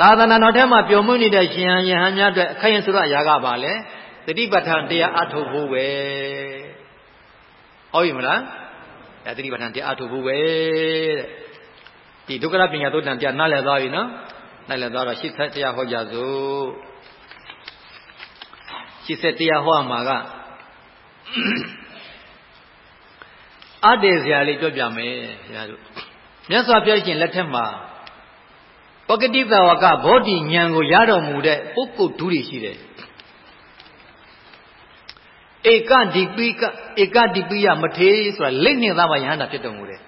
သာသနာတော်ထဲမှာပြုံမွေ့နေတဲ့ရှင်ယဟန်များအတွက်ခရင်ဆိုးသောအရာကဘာလဲသတိပဋ္ဌာန်တရားအထုတ်ဖို့ပဲဟုတ်ပြီမလားအဲသတိပဋ္ဌာန်တရားအထုတ်ဖို့ပဲတဲ့ဒီဒုက္ခရပညာသုတ်တန်တရားနားလည်သွားပြီနော်နားလည်သွားတော့ရှစ်ဆက်တရားဟောကြစို့ရှစ်ဆက်တရားဟောမှာကအတေစရာလေးပြောပြမယ်ခင်ဗျားတို့ မြတ်စွာဘုရားရှင်လက်ထက်မှာပဂတိတဝကဘောဓိဉာဏ်ကိုရတော်မူတဲ့ပုဂ္ဂိုလ်ဒုတွေရှိတယ်ဧကဒီပိကဧကဒီပိယမထေဆိုတာလက်နှင်းသားမှယဟန္တာဖြစ်တော်မူတယ်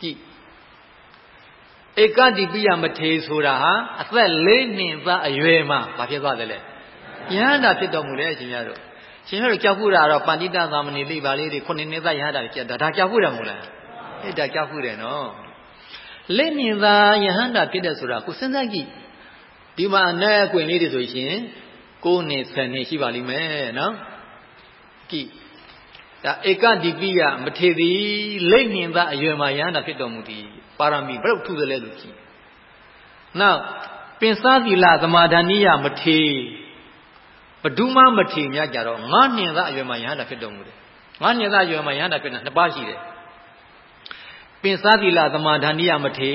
ကြည့်ဧကတိပိယမထေဆိုတာဟာအသက်လေးနှစ်သားအရွယ်မှာဘာဖြစ်သွားတယ်လဲယဟန္တာဖြစ်တော်မူတယ်ရှင်များတို့ရှင်များတို့ကြောက်ဖို့တာတော့ပန္တိတသာမဏေလေးပါလေးတွေခုနှစ်နှစ်သားယဟန္တာဖြစ်တာဒါကြောက်ဖို့တယ်မို့လားအေးဒါကြောက်ဖို့တယ်နော် လေးနှစ်သားယဟန္တာဖြစ်တယ်ဆိုတာကိုစဉ်းစားကြည့်ဒီမှာအနဲ့အကွင်လေးတွေဆိုရှင်9နှစ်10နှစ်ရှိပါလိမ့်မယ်နော်ကြည့်ဒါဧကတိပိယမထေသည်လိမ့်မြင်သားအရွယ်မှာယဟန္တာဖြစ်တော်မူသည်ပါရမီဘယ်လောက်ထူးသလဲလို့ကြည့်နောက်ပင်စားသီလသမာဓာနိယမထေဘဒုမမထေမြတ်ကြတော့ငါးနှင်သားအရွယ်မှာယဟန္တာဖြစ်တော်မူတယ်ငါးနှင်သားအရွယ်မှာယဟန္တာဖြစ်တာနှစ်ပါးရှိတယ် ပင်စားသီလသမာဓာနိယမထေ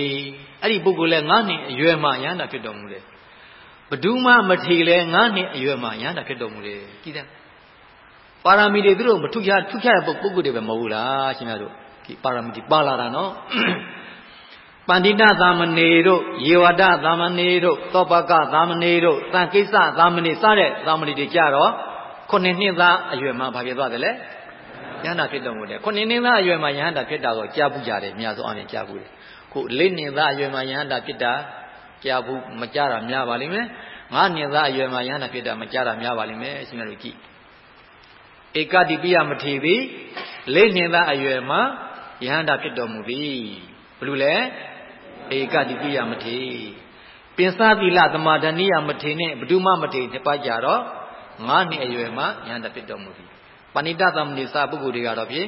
အဲ့ဒီပုဂ္ဂိုလ်လဲငါးနှင်အရွယ်မှာယဟန္တာဖြစ်တော်မူတယ်ဘဒုမမထေလဲငါးနှင်အရွယ်မှာယဟန္တာဖြစ်တော်မူတယ်ကြည်တယ်ပါရမီတွေသူတို့မထုချထုချတဲ့ပုဂ္ဂိုလ်တွေပဲမဟုတ်ဘူးလားရှင်များတို့ဒီပါရမီတွေပါလာတာနော်ပန္တိတသာမဏေတို့ယေဝဒသာမဏေတို့သောပကသာမဏေတို့သံကိစ္စသာမဏေစတဲ့သာမဏေတွေကြတော့ခုနှစ်နှစ်သားအရွယ်မှာဘာဖြစ်သွားတယ်လဲ ယဟန္တာဖြစ်တော်မူတယ်ခုနှစ်နှစ်သားအရွယ်မှာယဟန္တာဖြစ်တာကိုကြားဘူးကြတယ်များသောအားဖြင့်ကြားဘူးတယ်ခုလေးနှစ်သားအရွယ်မှာယဟန္တာဖြစ်တာကြားဘူးမကြားတာများပါလိမ့်မယ်ငါးနှစ်သားအရွယ်မှာယဟန္တာဖြစ်တာမကြားတာများပါလိမ့်မယ်အရှင်တို့ကြည့်ဧကတိပိယမထေသည်လေးနှစ်သားအရွယ်မှာယဟန္တာဖြစ်တော်မူသည်ဘလို့လဲဧကတိပိယမထေပင်စသီလသမာဓနိယမထေနဲ့ဘဒုမမထေတစ်ပါးကြတော့ငါးနှစ်အရွယ်မှာယဟန္တာဖြစ်တော်မူသည် ပဏိတသမဏိစာပုဂ္ဂိုလ်တွေကတော့ဖြင့်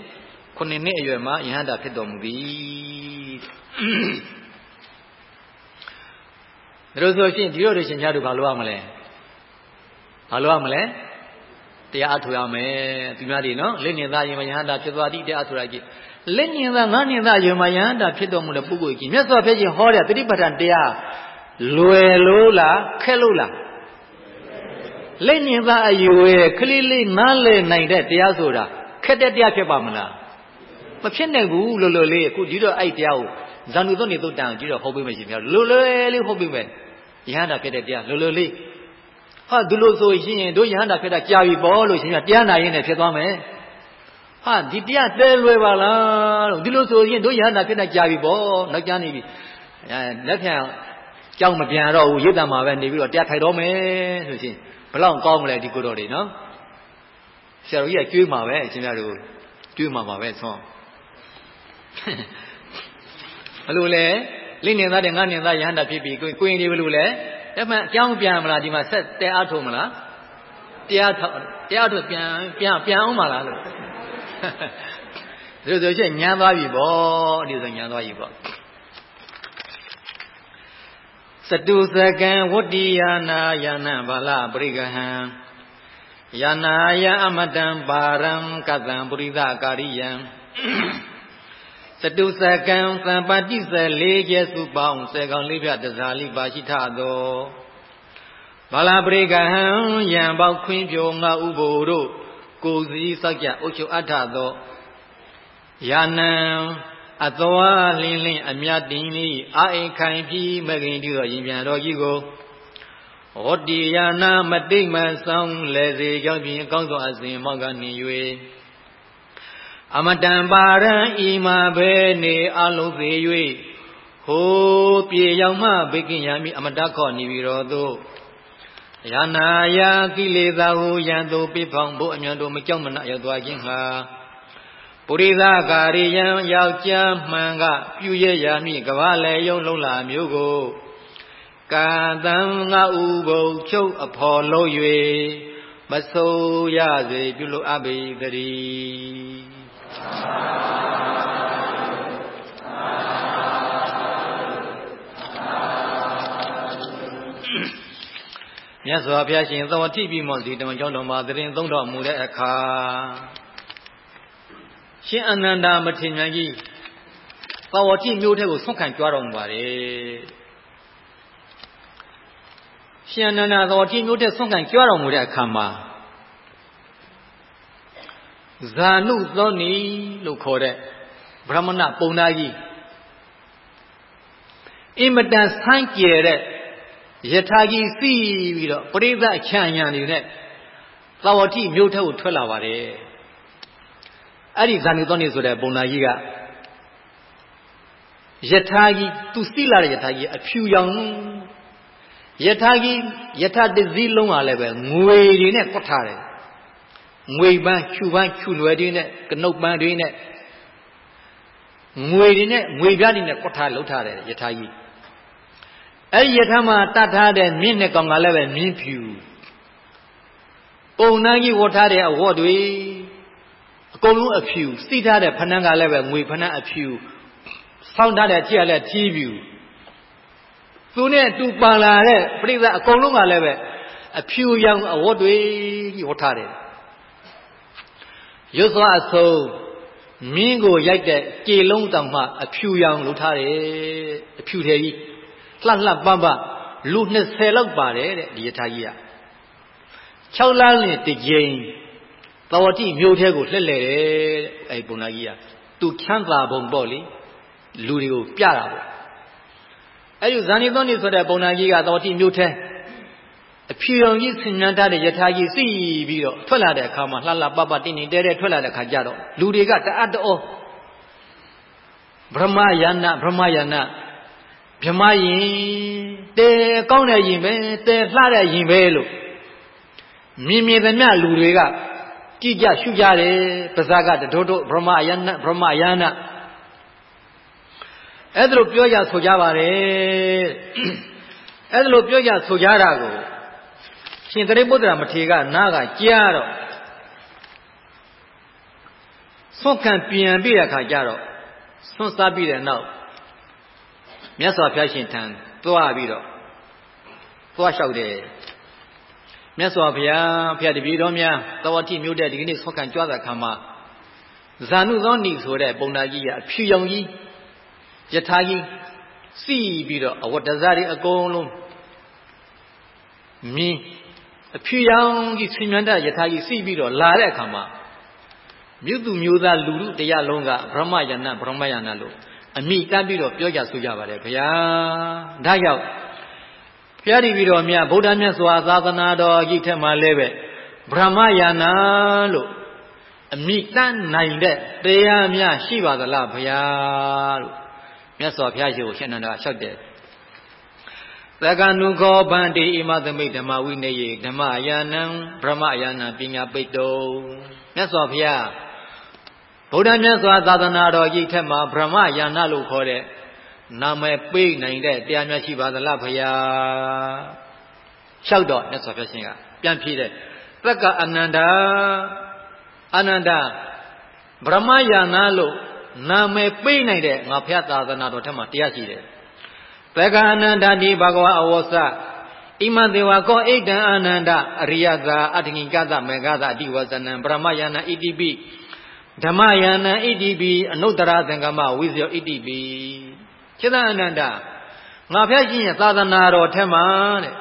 ခုနှစ်နှစ်အရွယ်မှာယဟန္တာဖြစ်တော်မူသည်ဒါလို့ဆိုရှင်ဒီလိုတွေရှင်များတို့ဘာလို့ရမလဲဘာလို့ရမလဲတရားအထူရမယ်သူများတွေနော်လက်နေသားရင်ယဟန္တာဖြစ်သွားသည်တရားအထူရကြည့်လက်ညင်သာငါညင်သာယမယန္တာဖြစ်တော်မူတဲ့ပုဂ္ဂိုလ်ကြီးမြတ်စွာဘုရားရှင်ဟောတဲ့တတိပဋ္ဌာန်တရားလွယ်လို့လားခက်လို့လား လက်ညင်သာအယူရဲ့ခလေးလေးနားလည်နိုင်တဲ့တရားဆိုတာခက်တဲ့တရားဖြစ်ပါမလားမဖြစ်နိုင်ဘူးလို့လို့လေးအခုဒီတော့အဲ့တရားကိုဇန်နုသောနေသုတ်တန်ကြည့်တော့ဟောပေးမယ်ရှင်ဗျာလွယ်လွယ်လေးဟောပေးမယ်ယဟန္တာဖြစ်တဲ့တရားလွယ်လွယ်လေးဟာဒီလိုဆိုရင်တို့ယဟန္တာဖြစ်တာကြာပြီပေါ့လို့ရှင်ဗျာတရားနာရင်လည်းဖြစ်သွားမယ်ဟာဒီတရားတဲလွယ်ပါလားလို့ဒီလိုဆိုရင်တို့ယဟန္တာဖြစ်တာကြာပြီပေါ့နောက်ကျနေပြီအဲလက်ဖြံကြောင်းမပြန်တော့ဘူးရိတ်တံမှာပဲနေပြီးတော့တရားထိုင်တော့မယ်ဆိုရှင် ဘလောက်ကောင်းမလဲဒီကိုတော်တွေနော်ဆရာတော်ကြီးကကျွေးမှာပဲအရှင်များတို့ကျွေးမှာပါပဲဆွမ်းဘလို့လဲလိနေသားတဲ့ငါနေသားရဟန္တာဖြစ်ပြီကိုကိုရင်ဒီဘလို့လဲအဲ့မှအကြောင်းပြန်မလားဒီမှာဆက်တဲအားထုတ်မလားတရားတရားထုတ်ပြန်ပြန်ပြန်အောင်မလားလို့ဒီဆိုချက်ညံသွားပြီပေါ့ဒီဆိုညံသွားပြီပေါ့ စတုစကံဝတ္တိယာနာယာနဘာလပရိကဟံယာနာယအမတံပါရံကတံပုရိသကာရိယံစတုစကံသံပါတိစလေးကျစုပေါင်းစေကောင်လေးပြတစားလိပါရှိထသောဘာလပရိကဟံယံပေါခွင်းပြိုငါဥဘိုလ်တို့ကိုစည်းစောက်ကြအုပ်ချုပ်အပ်ထသောယာနံ အသွားလင်းလင်းအမြတ်တင်ဤအာအိခိုင်ပြီးမဂင်ပြုသောရင်ပြန်တော်ကြီးကိုဟောတိယာနာမတိတ်မဆောင်လဲစေကြောင့်ဖြင့်ကောင်းသောအစဉ်မောက်ကနေ၍အမတံပါရံဤမှာပဲနေအလုံးသေး၍ဟိုးပြေရောက်မှဘေကင်ရမည်အမတခော့နေပြီးတော်သို့ယာနာယာကိလေသာဟုယံသို့ပြဖောင်ဖို့အမြန်တို့မကြောက်မနရောက်သွားခြင်းဟာ ပုရိသကာရိယံယောက်ျားမှန်ကပြုရရမည်ကဘာလေယုံလုံးလာမျိုးကိုကာတံငါဥဘုံချုပ်အဖော်လုံး၍မဆိုးရစေပြုလို့အဘိတည်းမြတ်စွာဘုရားရှင်သောတိပိမောစီတမန်ကျောင်းတော်မှာတရင်သုံးတော်မူတဲ့အခါ ရှင်အနန္ဒာမထေရကြီးသောတိမျိုးထဲကိုဆွန့်ခံကြွားတော်မူပါတယ်ရှင်အနန္ဒာသောတိမျိုးထဲဆွန့်ခံကြွားတော်မူတဲ့အခါမှာဇာနုသောနီလို့ခေါ်တဲ့ဗြဟ္မဏပုံနာကြီးအင်မတန်ဆိုင်းကျယ်တဲ့ယထာကြီးစီးပြီးတော့ပရိသတ်အချမ်းညာနေနဲ့သာဝတိမြို့ထက်ကိုထွက်လာပါတယ် အဲ့ဒီဇာနိသောနေဆိုတဲ့ပုံနာကြီးကယထာကြီးသူစီးလာတဲ့ယထာကြီးအဖြူရောင်ယထာကြီးယထာတစည်းလုံးကလည်းပဲငွေတွေနဲ့ကွတ်ထားတယ်ငွေပန်းဖြူပန်းဖြူလွယ်တွေနဲ့ကနုတ်ပန်းတွေနဲ့ငွေတွေနဲ့ငွေပြားတွေနဲ့ကွတ်ထားလှုပ်ထားတယ်ယထာကြီးအဲ့ဒီယထာမှာတတ်ထားတဲ့မြင့်နဲ့ကောင်ကလည်းပဲမြင့်ဖြူပုံနှန်းကြီးဝတ်ထားတဲ့အဝတ်တွေ အကုန်လုံးအဖြူစီးထားတဲ့ဖဏန်းကလည်းပဲငွေဖဏန်းအဖြူဆောင်းထားတဲ့ကြည့်ရလဲထီးဖြူသူနဲ့တူပန်လာတဲ့ပြိဿအကုန်လုံးကလည်းပဲအဖြူရောင်အဝတ်တွေကြီးဝတ်ထားတယ်ရွတ်စွာအဆုံးမင်းကိုရိုက်တဲ့ကြေလုံးတောင်မှအဖြူရောင်လုပ်ထားတယ်အဖြူထဲကြီးလှလှပပလူ20လောက်ပါတယ်တဲ့ဒီယထာကြီးက6လမ်းနဲ့တစ်ကြိမ် သဝတိမြို့ထဲကိုလှည့်လှည့်တယ်တဲ့အဲ့ပုံနာကြီးကသူချမ်းသာပုံပေါ့လေလူတွေကိုပြတာပေါ့အဲ့ဒီဇာနိသောနိဆိုတဲ့ပုံနာကြီးကသဝတိမြို့ထဲအဖြူရောင်ကြီးဆင်ញံထားတဲ့ယထာကြီးစီးပြီးတော့ထွက်လာတဲ့အခါမှာလှလှပပတင်းတင်းတဲတဲထွက်လာတဲ့အခါကျတော့လူတွေကတအပ်တောဗြဟ္မယန္နဗြဟ္မယန္နဗြဟ္မယင်တဲကောင်းတဲ့ယင်ပဲတဲလှတဲ့ယင်ပဲလို့မြင်မြင်သမျှလူတွေက ကြည်ကြရှုကြတယ်ပါဇာကတတို့တို့ဗြဟ္မယန္နဗြဟ္မယန္နအဲ့ဒါလိုပြောကြဆိုကြပါတယ်အဲ့ဒါလိုပြောကြဆိုကြတာကိုရှင်တရိပုတ္တရာမထေရကနားကကြားတော့ဆွန့်ခံပြန်ပြီးတဲ့အခါကျတော့ဆွန့်စားပြီးတဲ့နောက်မြတ်စွာဘုရားရှင်ထံသွားပြီးတော့သွားလျှောက်တယ် မြတ်စွာဘုရားဖျက်တပည့်တော်များသဝတိမြို့တဲ့ဒီကနေ့ဆွန့်ခံကြွားတဲ့အခါမှာဇာနုသောဏီဆိုတဲ့ပုံနာကြီးကအဖြူရောင်ကြီးယထာကြီးစီပြီးတော့အဝတ္တဇာတွေအကုန်လုံးမြင်းအဖြူရောင်ကြီးဆင်မြန်းတဲ့ယထာကြီးစီပြီးတော့လာတဲ့အခါမှာမြုပ်သူမျိုးသားလူလူတရားလုံးကဗြဟ္မယနာဗြဟ္မယနာလို့အမိတတ်ပြီးတော့ပြောကြဆိုကြပါတယ်ဗျာဒါကြောင့် ဖျားဒီပြီးတော့မြတ်ဗုဒ္ဓမြတ်စွာသာသနာတော်ကြီးထက်မှလည်းပဲဗြဟ္မယနာလို့အမိတတ်နိုင်တဲ့တရားများရှိပါသလားဗျာလို့မြတ်စွာဘုရားရှိခိုးရှင်နန္ဒာလျှောက်တယ်သက္ကနုခောဗန္တိဣမသမိဓမ္မဝိနယေဓမ္မယာနံဗြဟ္မယာနံပညာပိတ္တုမြတ်စွာဘုရားဗုဒ္ဓမြတ်စွာသာသနာတော်ကြီးထက်မှာဗြဟ္မယာနလို့ခေါ်တဲ့ နာမည်ပေးနိုင်တဲ့တရားများရှိပါသလားဘုရားလျှောက်တော့မြတ်စွာဘုရားရှင်ကပြန်ဖြေတဲ့သက္ကအနန္တာအနန္တဗြဟ္မယာနလို့နာမည်ပေးနိုင်တဲ့ငါဘုရားသာသနာတော်ထက်မှာတရားရှိတယ်သက္ကအနန္တတိဘဂဝါအဝေါစဣမသေဝကောဣဒံအာနန္ဒအရိယသာအတ္တိကသမေဃသအတိဝဇနံဗြဟ္မယနာဣတိပိဓမ္မယနာဣတိပိအနုတ္တရသံဃမဝိဇ္ဇယောဣတိပိ ခြေသာအနန္ဒငါဖျက်ရှင်ရဲ့သာသနာတော်ထက်မှာတဲ့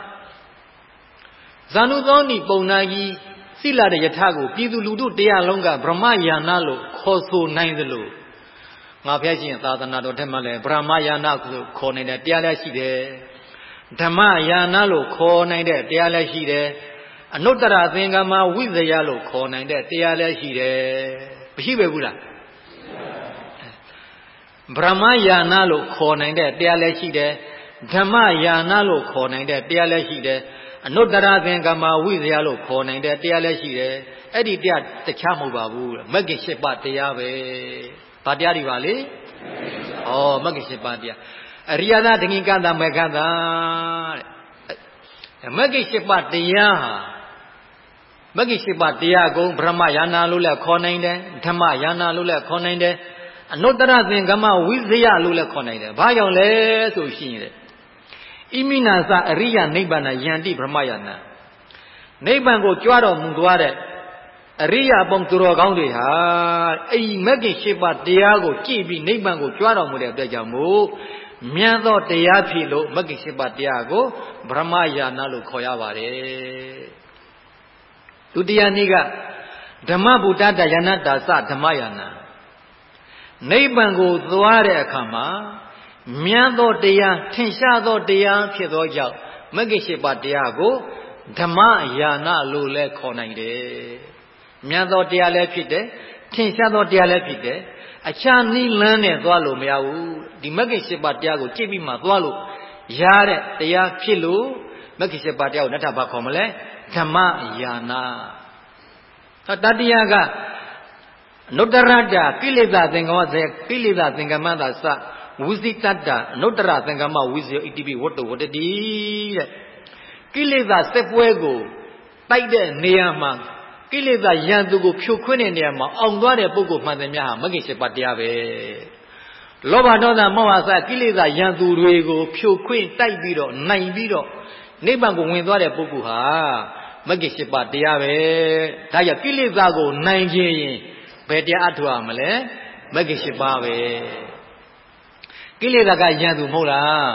ဇာနုသောဏီပုံနာကြီးစိလာတဲ့ယထာကိုပြည်သူလူထုတရားလုံးကဗြဟ္မယနာလို့ခေါ်ဆိုနိုင်သလိုငါဖျက်ရှင်သာသနာတော်ထက်မှာလည်းဗြဟ္မယနာကိုခေါ်နေတဲ့တရားလည်းရှိတယ်ဓမ္မယာနလို့ခေါ်နိုင်တဲ့တရားလည်းရှိတယ်အနုတ္တရသင်္ကမဝိဇယလို့ခေါ်နိုင်တဲ့တရားလည်းရှိတယ်မရှိပဲဘူးလား ဗြဟ္မယာနလို့ခေါ်နိုင်တဲ့တရားလည်းရှိတယ်ဓမ္မယာနလို့ခေါ်နိုင်တဲ့တရားလည်းရှိတယ်အနုတ္တရသင်္ကမဝိဇယလို့ခေါ်နိုင်တဲ့တရားလည်းရှိတယ်အဲ့ဒီတရားတခြားမဟုတ်ပါဘူးမဂ္ဂင်၈ပါးတရားပဲဘာတရားတွေပါလဲဩမဂ္ဂင်၈ပါးတရားအရိယသာတငင်ကတာမေခတာတဲ့မဂ္ဂင်၈ပါးတရားဟာမဂ္ဂင်၈ပါးတရားကုံဗြဟ္မယာနာလို့လည်းခေါ်နိုင်တယ်ဓမ္မယာနာလို့လည်းခေါ်နိုင်တယ် အနုတ္တရသင်္ကမဝိဇယလို့လည်းခေါ်နိုင်တယ်ဘာကြောင့်လဲဆိုရှင်တဲ့ဣမိနာသအရိယနိဗ္ဗာန်ယန္တိဗြဟ္မယာနာနိဗ္ဗာန်ကိုကြွားတော်မူသွားတဲ့အရိယာပုံသူတော်ကောင်းတွေဟာအဲ့ဒီမဂ္ဂင်၈ပါးတရားကိုကြည့်ပြီးနိဗ္ဗာန်ကိုကြွားတော်မူတဲ့အတွက်ကြောင့်မို့မြတ်သောတရားဖြစ်လို့မဂ္ဂင်၈ပါးတရားကိုဗြဟ္မယာနာလို့ခေါ်ရပါတယ်ဒုတိယနေ့ကဓမ္မဗုဒ္ဓတယနာတာစဓမ္မယာနာ နိဗ္ဗာန်ကိုသွားတဲ့အခါမှာမြတ်သောတရားထင်ရှားသောတရားဖြစ်သောကြောင့်မဂ္ဂင်၈ပါးတရားကိုဓမ္မယာနာလို့လည်းခေါ်နိုင်တယ်မြတ်သောတရားလည်းဖြစ်တယ်ထင်ရှားသောတရားလည်းဖြစ်တယ်အခြားနိလန်းနဲ့သွားလို့မရဘူးဒီမဂ္ဂင်၈ပါးတရားကိုကြည့်ပြီးမှသွားလို့ရတဲ့တရားဖြစ်လို့မဂ္ဂင်၈ပါးတရားကိုနတ္ထဘာခေါ်မလဲဓမ္မယာနာတတိယက အနုတ္တရတ္တကိလေသာသင်္ကမသေကိလေသာသင်္ကမသာစဝုစိတတ္တအနုတ္တရသင်္ကမဝိဇယောဣတိပိဝတ္တဝတ္တတိတဲ့ကိလေသာစက်ပွဲကိုတိုက်တဲ့နေရာမှာကိလေသာယံသူကိုဖြိုခွင်းတဲ့နေရာမှာအောင်သွားတဲ့ပုဂ္ဂိုလ်မှန်သမျှဟာမဂ္ဂင်၈ပါးတရားပဲလောဘဒေါသမောဟစကိလေသာယံသူတွေကိုဖြိုခွင်းတိုက်ပြီးတော့နိုင်ပြီးတော့နိဗ္ဗာန်ကိုဝင်သွားတဲ့ပုဂ္ဂိုလ်ဟာမဂ္ဂင်၈ပါးတရားပဲဒါကြောင့်ကိလေသာကိုနိုင်ခြင်းရင် ဘယ်တရားအထောက်မလဲမဂ္ဂင်၈ပါးပဲကိလေသာကယံသူမဟုတ်လား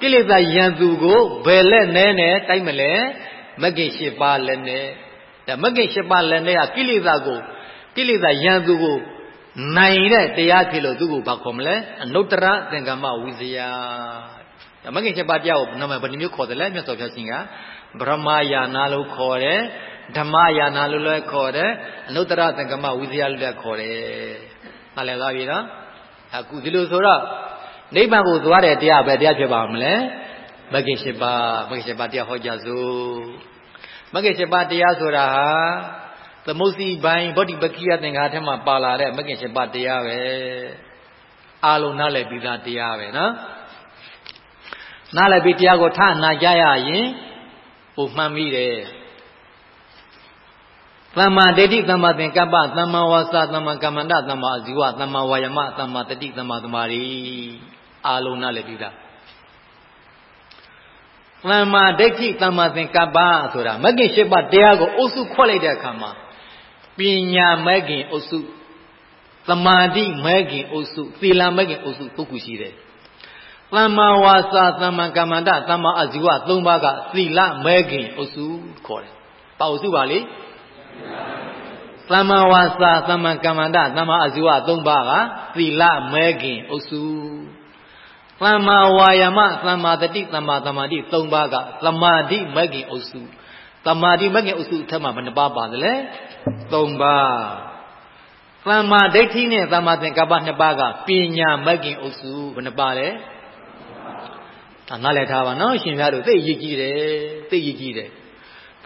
ကိလေသာယံသူကိုဘယ်လက်နဲနဲ့တိုက်မလဲမဂ္ဂင်၈ပါးလက်နဲ့ဒါမဂ္ဂင်၈ပါးလက်နဲ့ကကိလေသာကိုကိလေသာယံသူကိုနိုင်တဲ့တရားဖြစ်လို့သူ့ကိုဘာခေါ်မလဲအနုတ္တရသင်္ကမဝိဇယဒါမဂ္ဂင်၈ပါးတရားကိုနာမည်ဘယ်နှမျိုးခေါ်တယ်လဲမြတ်စွာဘုရားရှင်ကဗြဟ္မာယာနာလို့ခေါ်တယ် ဓမ္မယာနာလို့လည်းခေါ်တယ်အနုတ္တရသင်္ကမဝိဇယလို့လည်းခေါ်တယ်မှတ်လည်သွားပြီနော်အခုဒီလိုဆိုတော့နိဗ္ဗာန်ကိုသွားတဲ့တရားပဲတရားဖြစ်ပါမလဲမဂ္ဂင်၈ပါးမဂ္ဂင်၈ပါးတရားဟောကြစို့မဂ္ဂင်၈ပါးတရားဆိုတာဟာသမုစီပိုင်းဗောဓိပကိယသင်္ဃာထဲမှာပါလာတဲ့မဂ္ဂင်၈ပါးတရားပဲအာလုံးနားလည်ပြီးသားတရားပဲနော်နားလည်ပြီးတရားကိုထနာကြရရင်ဟိုမှန်မိတယ် သမ္မာဒိဋ္ဌိသမ္မာသင်္ကပ္ပသမ္မာဝါစာသမ္မာကမ္မန္တသမ္မာအာဇီဝသမ္မာဝါယမသမ္မာတတိသမ္မာသမာဓိအာလုံးနားလည်ပြီးသားသမ္မာဒိဋ္ဌိသမ္မာသင်္ကပ္ပဆိုတာမဂ္ဂင်၈ပါးတရားကိုအုပ်စုခွက်လိုက်တဲ့အခါမှာပညာမဂ္ဂင်အုပ်စုသမာဓိမဲခင်အုပ်စုသီလမဲခင်အုပ်စုပုဂ္ဂိုလ်ရှိတယ်သမ္မာဝါစာသမ္မာကမ္မန္တသမ္မာအာဇီဝ၃ပါးကသီလမဲခင်အုပ်စုခေါ်တယ်။ပါအုပ်စုပါလေ သမ္မာဝါစာသမ္မာကမ္မန္တသမ္မာအာဇီဝ၃ပါးကသီလမဲခင်အုပ်စုသမ္မာဝါယာမသမ္မာတတိသမ္မာသမာဓိ၃ပါးကသမာဓိမဲခင်အုပ်စုသမာဓိမဲခင်အုပ်စုအထက်မှာဘယ်နှပါးပါတယ်လဲ၃ပါးသမ္မာဒိဋ္ဌိနဲ့သမ္မာသင်္ကပ္ပနှစ်ပါးကပညာမဲခင်အုပ်စုဘယ်နှပါလဲဒါနားလည်ထားပါနော်ရှင်ပြတို့သိရည်ကြီးတယ်သိရည်ကြီးတယ်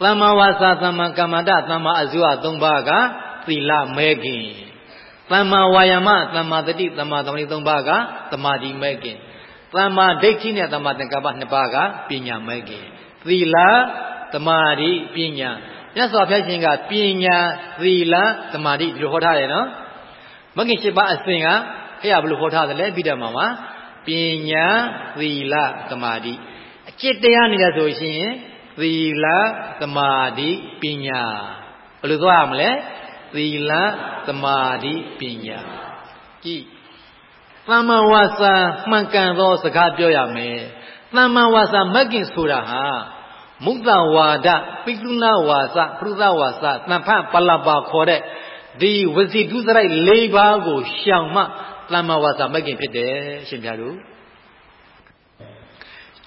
သမ္မာဝါစာသမ္မာကမ္မန္တသမ္မာအဇုဝသုံးပါးကသီလမဲခင်သမ္မာဝါယာမသမ္မာတတိသမ္မာသမဏိသုံးပါးကသမာဓိမဲခင်သမ္မာဒိဋ္ဌိနဲ့သမ္မာသင်္ကပ္ပနှစ်ပါးကပညာမဲခင်သီလသမာဓိပညာမြတ်စွာဘုရားရှင်ကပညာသီလသမာဓိဒီလိုဟောထားတယ်နော်မဂ္ဂင်၈ပါးအစဉ်ကဘုရားဘယ်လိုဟောထားသလဲပြီးတော့မှာမှာပညာသီလသမာဓိအจิตတရားနေတယ်ဆိုရှင် သီလသမာဓိပညာဘယ်လိုသွားရမလဲသီလသမာဓိပညာကြည့်သမ္မာဝါစာမှန်ကန်သောစကားပြောရမယ်သမ္မာဝါစာမက်ကင်ဆိုတာဟာမုဒ္ဒဝါဒပိကုဏဝါစာပရုသဝါစာတန်ဖတ်ပလပါခေါ်တဲ့ဒီဝစီဒုစရိုက်၄ပါးကိုရှောင်မှသမ္မာဝါစာမက်ကင်ဖြစ်တယ်ရှင်ပြတို့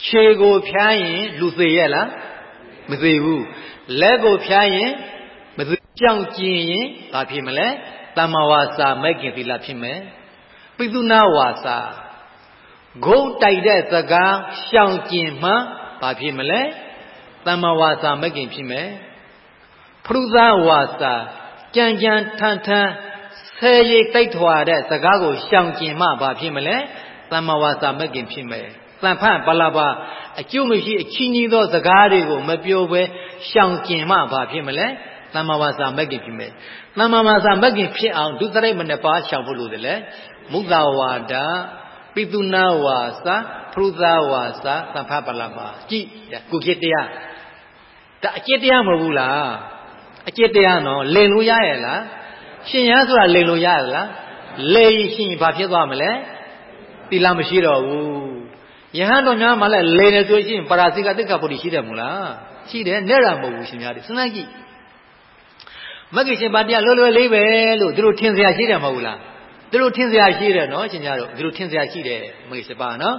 ခြေကိုဖျားရင်လူသေးရဲ့လား မသေးဘူးလက်ကိုဖျားရင်မသေးကြောင်ကျင်ရင်ဘာဖြစ်မလဲသမ္မာဝါစာမက်ကင်သီလဖြစ်မယ်ပိသုနာဝါစာဂုံတိုက်တဲ့စကားရှောင်ကျင်မှဘာဖြစ်မလဲသမ္မာဝါစာမက်ကင်ဖြစ်မယ်ဖရုသဝါစာကြံကြံထန်ထန်ဆဲရိတ်တိုက်ထွာတဲ့စကားကိုရှောင်ကျင်မှဘာဖြစ်မလဲသမ္မာဝါစာမက်ကင်ဖြစ်မယ် သံဖတ်ပလပါအကျိုးမရှိအချီးကြီးသောစကားတွေကိုမပြောဘဲရှောင်ကျင်မှဘာဖြစ်မလဲသမ္မာဝါစာမဂ်ကင်ဖြစ်မယ်သမ္မာဝါစာမဂ်ကင်ဖြစ်အောင်ဒုသရိတ်မနှစ်ပါးရှောင်ဖို့လိုတယ်လေမုဒ္ဒဝါဒပိတုနာဝါစာဖရုသဝါစာသံဖတ်ပလပါကြည့်ကုဖြစ်တရားဒါအကျင့်တရားမဟုတ်ဘူးလားအကျင့်တရားနော်လင်လို့ရရဲ့လားရှင်ရဆိုတာလင်လို့ရရဲ့လားလေရှင်ဘာဖြစ်သွားမလဲတိလမရှိတော့ဘူး ယဟန်တော်များမှလည်းလိန်တယ်ဆိုရှင်ပရာဇိကတိက္ခပုရိရှိတယ်မို့လားရှိတယ်နဲ့တာမဟုတ်ဘူးရှင်များတွေစဉ်းစားကြည့်မဂ္ဂင်ရှင်ပါတရားလွယ်လွယ်လေးပဲလို့သူတို့ထင်စရာရှိတယ်မဟုတ်ဘူးလားသူတို့ထင်စရာရှိတယ်နော်ရှင်များတို့သူတို့ထင်စရာရှိတယ်မဂ္ဂင်ရှင်ပါနော်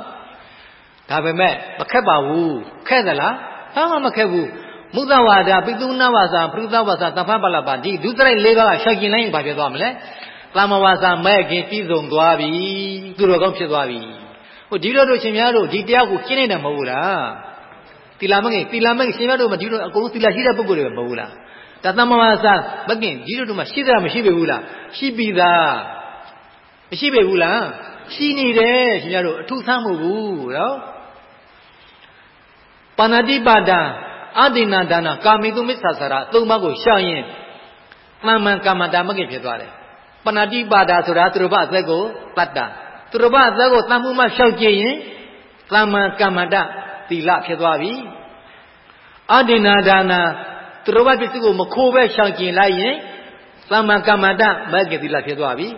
ဒါပေမဲ့မခက်ပါဘူးခက်သလားဟာမှမခက်ဘူးမုသဝါဒပိသုနာဝါစာပရုသဝါစာတဖပလပါဒီဒုစရိုက်၄ပါးကရှောက်ကျင်လိုက်ရင်ဘာဖြစ်သွားမလဲသာမဝါစာမဲ့ခင်ပြီးဆုံးသွားပြီသူတော်ကောင်းဖြစ်သွားပြီ ဟိုဒီလိုတို့ရှင်များတို့ဒီတရားကိုကျင့်နေတာမဟုတ်ဘူးလားသီလမငယ်သီလမငယ်ရှင်များတို့မဒီလိုအကုန်သီလရှိတဲ့ပုဂ္ဂိုလ်တွေမဟုတ်ဘူးလားဒါသမဝါစာမကင်ဒီလိုတို့မှရှိသလားမရှိပေဘူးလားရှိပြီသားမရှိပေဘူးလားရှိနေတယ်ရှင်များတို့အထုဆမ်းမဟုတ်ဘူးနော်ပါဏတိပါဒာအဒိနာဒါနာကာမိတုမစ္ဆာစာရသုံးပါးကိုရှောင်ရင်မှန်မှန်ကာမတာမဂ္ဂင်ဖြစ်သွားတယ်ပဏာတိပါဒာဆိုတာသူတော်ဘအသက်ကိုတတ်တာ သူတော်ဘအသက်ကိုတန်မှုမှရှောက်ကြည့်ရင်သမ္မာကမ္မတသီလဖြစ်သွားပြီအဒိနာဒါနာသူတော်ဘပစ္စည်းကိုမခိုးပဲရှောင်ကျင်လိုက်ရင်သမ္မာကမ္မတမဂ္ဂင်သီလဖြစ်သွားပြီ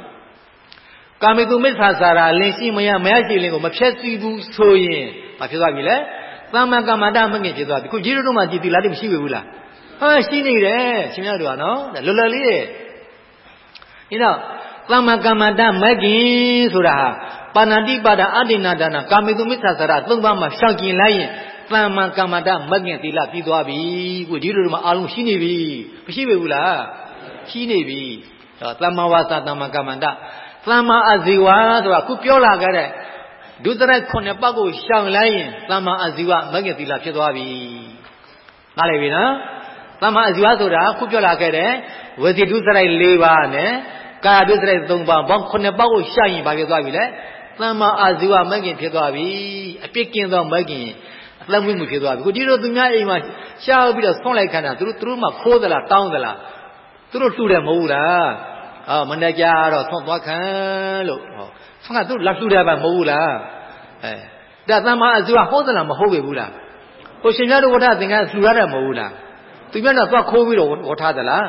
ကာမိတုမစ္ဆာစာရလင်ရှိမရမရရှိလင်ကိုမဖြတ်စီဘူးဆိုရင်ဘာဖြစ်သွားပြီလဲသမ္မာကမ္မတမငင်ဖြစ်သွားပြီခုကြီးတို့မှကြည်သီလတိမရှိဘူးလားဟာရှိနေတယ်ရှင်များတို့ကနော်လွယ်လွယ်လေးရဲ့အဲတော့ သမ္မာကမ္မတမဂ္ဂင်ဆိုတာဟာပါဏာတိပါဒအဒိနာဒါနာကာမိတုမစ္ဆာစရသုံးပါးမှာရှောက်ကျင်လိုက်ရင်သမ္မာကမ္မတမဂ္ဂင်သီလပြီးသွားပြီကိုဒီလိုလိုမှအားလုံးရှိနေပြီမရှိပေဘူးလားရှိနေပြီသမ္မာဝါစာသမ္မာကမ္မတသမ္မာအဇီဝဆိုတာခုပြောလာခဲ့တဲ့ဒုသရိုက်ခုနှစ်ပတ်ကိုရှောင်လိုက်ရင်သမ္မာအဇီဝမဂ္ဂင်သီလဖြစ်သွားပြီနားလည်ပြီနော်သမ္မာအဇီဝဆိုတာခုပြောလာခဲ့တဲ့ဝစီဒုသရိုက်၄ပါးနဲ့ ကာယဒုစရိုက်၃ပါးဘောင်းခုနှစ်ပါးကိုရှာရင်ဘာဖြစ်သွားပြီလဲသမ္မာအာဇီဝမဂ်ခင်ဖြစ်သွားပြီအပြစ်ကင်းသောမဂ်ခင်အသက်မွေးမှုဖြစ်သွားပြီကိုဒီလိုသူများအိမ်မှာရှာပြီးတော့ဆွန့်လိုက်ခန္ဓာသူတို့သူတို့မှခိုးသလားတောင်းသလားသူတို့လှူတယ်မဟုတ်ဘူးလားအော်မနေ့ကျတော့ဆွန့်သွားခံလို့ဟောဆွန့်ကသူတို့လက်လှူတယ်ပဲမဟုတ်ဘူးလားအဲဒါသမ္မာအာဇီဝဟုတ်သလားမဟုတ်ပေဘူးလားကိုရှင်များတို့ဝဋ္ဌသင်္ကန်းလှူရတယ်မဟုတ်ဘူးလားသူများတော့သွားခိုးပြီးတော့ဝဋ္ဌသလား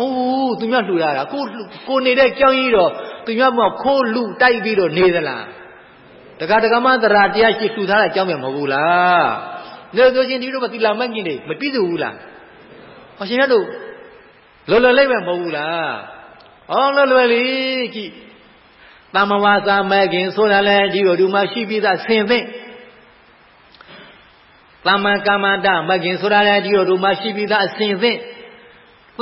ဟဟုတ်သူများလှူရတာကိုကိုနေတဲ့ကြောင်းကြီးတော့သူများမခိုးလူတိုက်ပြီးတော့နေသလားတက္ကဒကမသရာတရားရှိလှူထားတာကြောင်းပဲမဟုတ်ဘူးလားနေဆိုရှင်ဒီလိုမသီလာမက်ကြီးနေမပြည့်စုံဘူးလားဟောရှင်ရတို့လောလောလေးပဲမဟုတ်ဘူးလားဟောလောလောလေးကြည့်တမဝါစာမဲ့ခင်ဆိုတာလဲဒီလိုဒီမှာရှိပြီးသားဆင်သင့်သမ္မာကမ္မတမကင်ဆိုတာလည်းဒီလိုဒီမှာရှိပြီးသားအစဉ်သ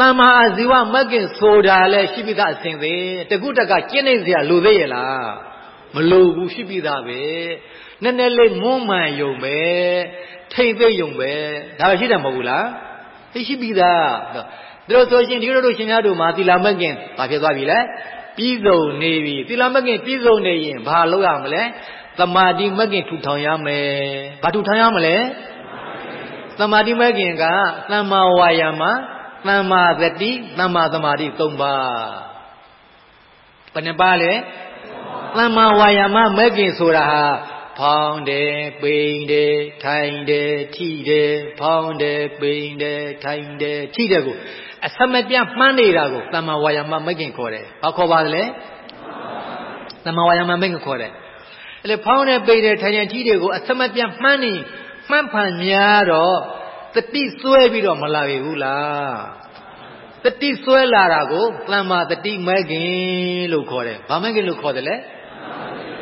င့်သမ္မာအာဇီဝမကင်ဆိုတာလည်းရှိပြီးသားအစဉ်သင့်တကုတကကျင့်နေစရာလိုသေးရဲ့လားမလိုဘူးရှိပြီးသားပဲနည်းနည်းလေးမွန်းမှန်ယုံပဲထိမ့်သိမ့်ယုံပဲဒါပဲရှိတယ်မဟုတ်ဘူးလားသိရှိပြီးသားတို့ဆိုရှင်ဒီလိုတို့ရှင်များတို့မှာသီလမကင်ဘာဖြစ်သွားပြီလဲပြီးဆုံးနေပြီသီလမကင်ပြီးဆုံးနေရင်ဘာလုပ်ရမလဲသမာဓိမကင်ထူထောင်ရမယ်ဘာထူထောင်ရမလဲသမာဓိမဂ်ခင်ကသမ္မာဝါယာမ သမ္မာသတိသမ္မာသမာဓိ၃ပါးဘယ်နှပါလဲသမ္မာဝါယာမမဂ်ခင်ဆိုတာဟာဖောင်းတယ်ပိန်တယ်ထိုင်တယ်ထိတယ်ဖောင်းတယ်ပိန်တယ်ထိုင်တယ်ထိတယ်ကိုအစမပြမှန်းနေတာကိုသမ္မာဝါယာမမဂ်ခင်ခေါ်တယ်ဘာခေါ်ပါလဲသမ္မာဝါယာမမဂ်ခင်ခေါ်တယ်အဲ့လေဖောင်းတယ်ပိန်တယ်ထိုင်တယ်ထိတယ်ကိုအစမပြမှန်းနေမှန်ဖန်များတော့ တတိစွဲပြီးတော့မလာပြီဘူးလားတတိစွဲလာတာကိုသမ္မာတတိမဲခင်လို့ခေါ်တယ်ဘာမဲခင်လို့ခေါ်တယ်လဲ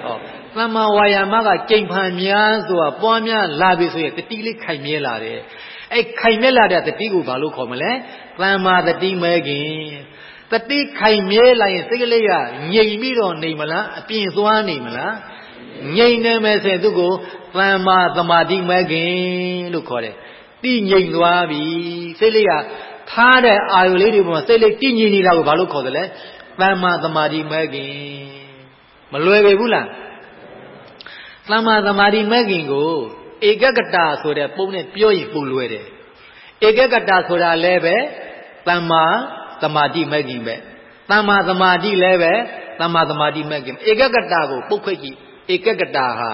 ဟောသမ္မာဝါယာမကကြိမ်ဖန်များဆိုတာပွားများလာပြီဆိုရင်တတိလေးခိုင်မြဲလာတယ်အဲ့ခိုင်မြဲလာတဲ့တတိကိုဘာလို့ခေါ်မလဲသမ္မာတတိမဲခင်တတိခိုင်မြဲလာရင်စိတ်ကလေးကငြိမ်ပြီးတော့နေမလားအပြင်သွားနေမလားငြိမ်နေမယ်ဆိုရင်သူ့ကိုသမ္မာသမာဓိမဂ်ခင်လို့ခေါ်တယ် တိငြိမ်သွားပြီစိတ်လေးကထားတဲ့အာယုလေးတွေပေါ်မှာစိတ်လေးတိငြိမ်နေတာကိုဘာလို့ခေါ်တယ်လဲသမ္မာသမာဓိမဂ်ခင်မလွယ်ပေဘူးလားသမ္မာသမာဓိမဂ်ခင်ကိုဧကကတာဆိုတဲ့ပုံနဲ့ပြောရင်ပုံလွယ်တယ်ဧကကတာဆိုတာလည်းပဲသမ္မာသမာဓိမဂ်ခင်ပဲသမ္မာသမာဓိလည်းပဲသမ္မာသမာဓိမဂ်ခင်ဧကကတာကိုပုတ်ခွက်ကြည့်ဧကကတာဟာ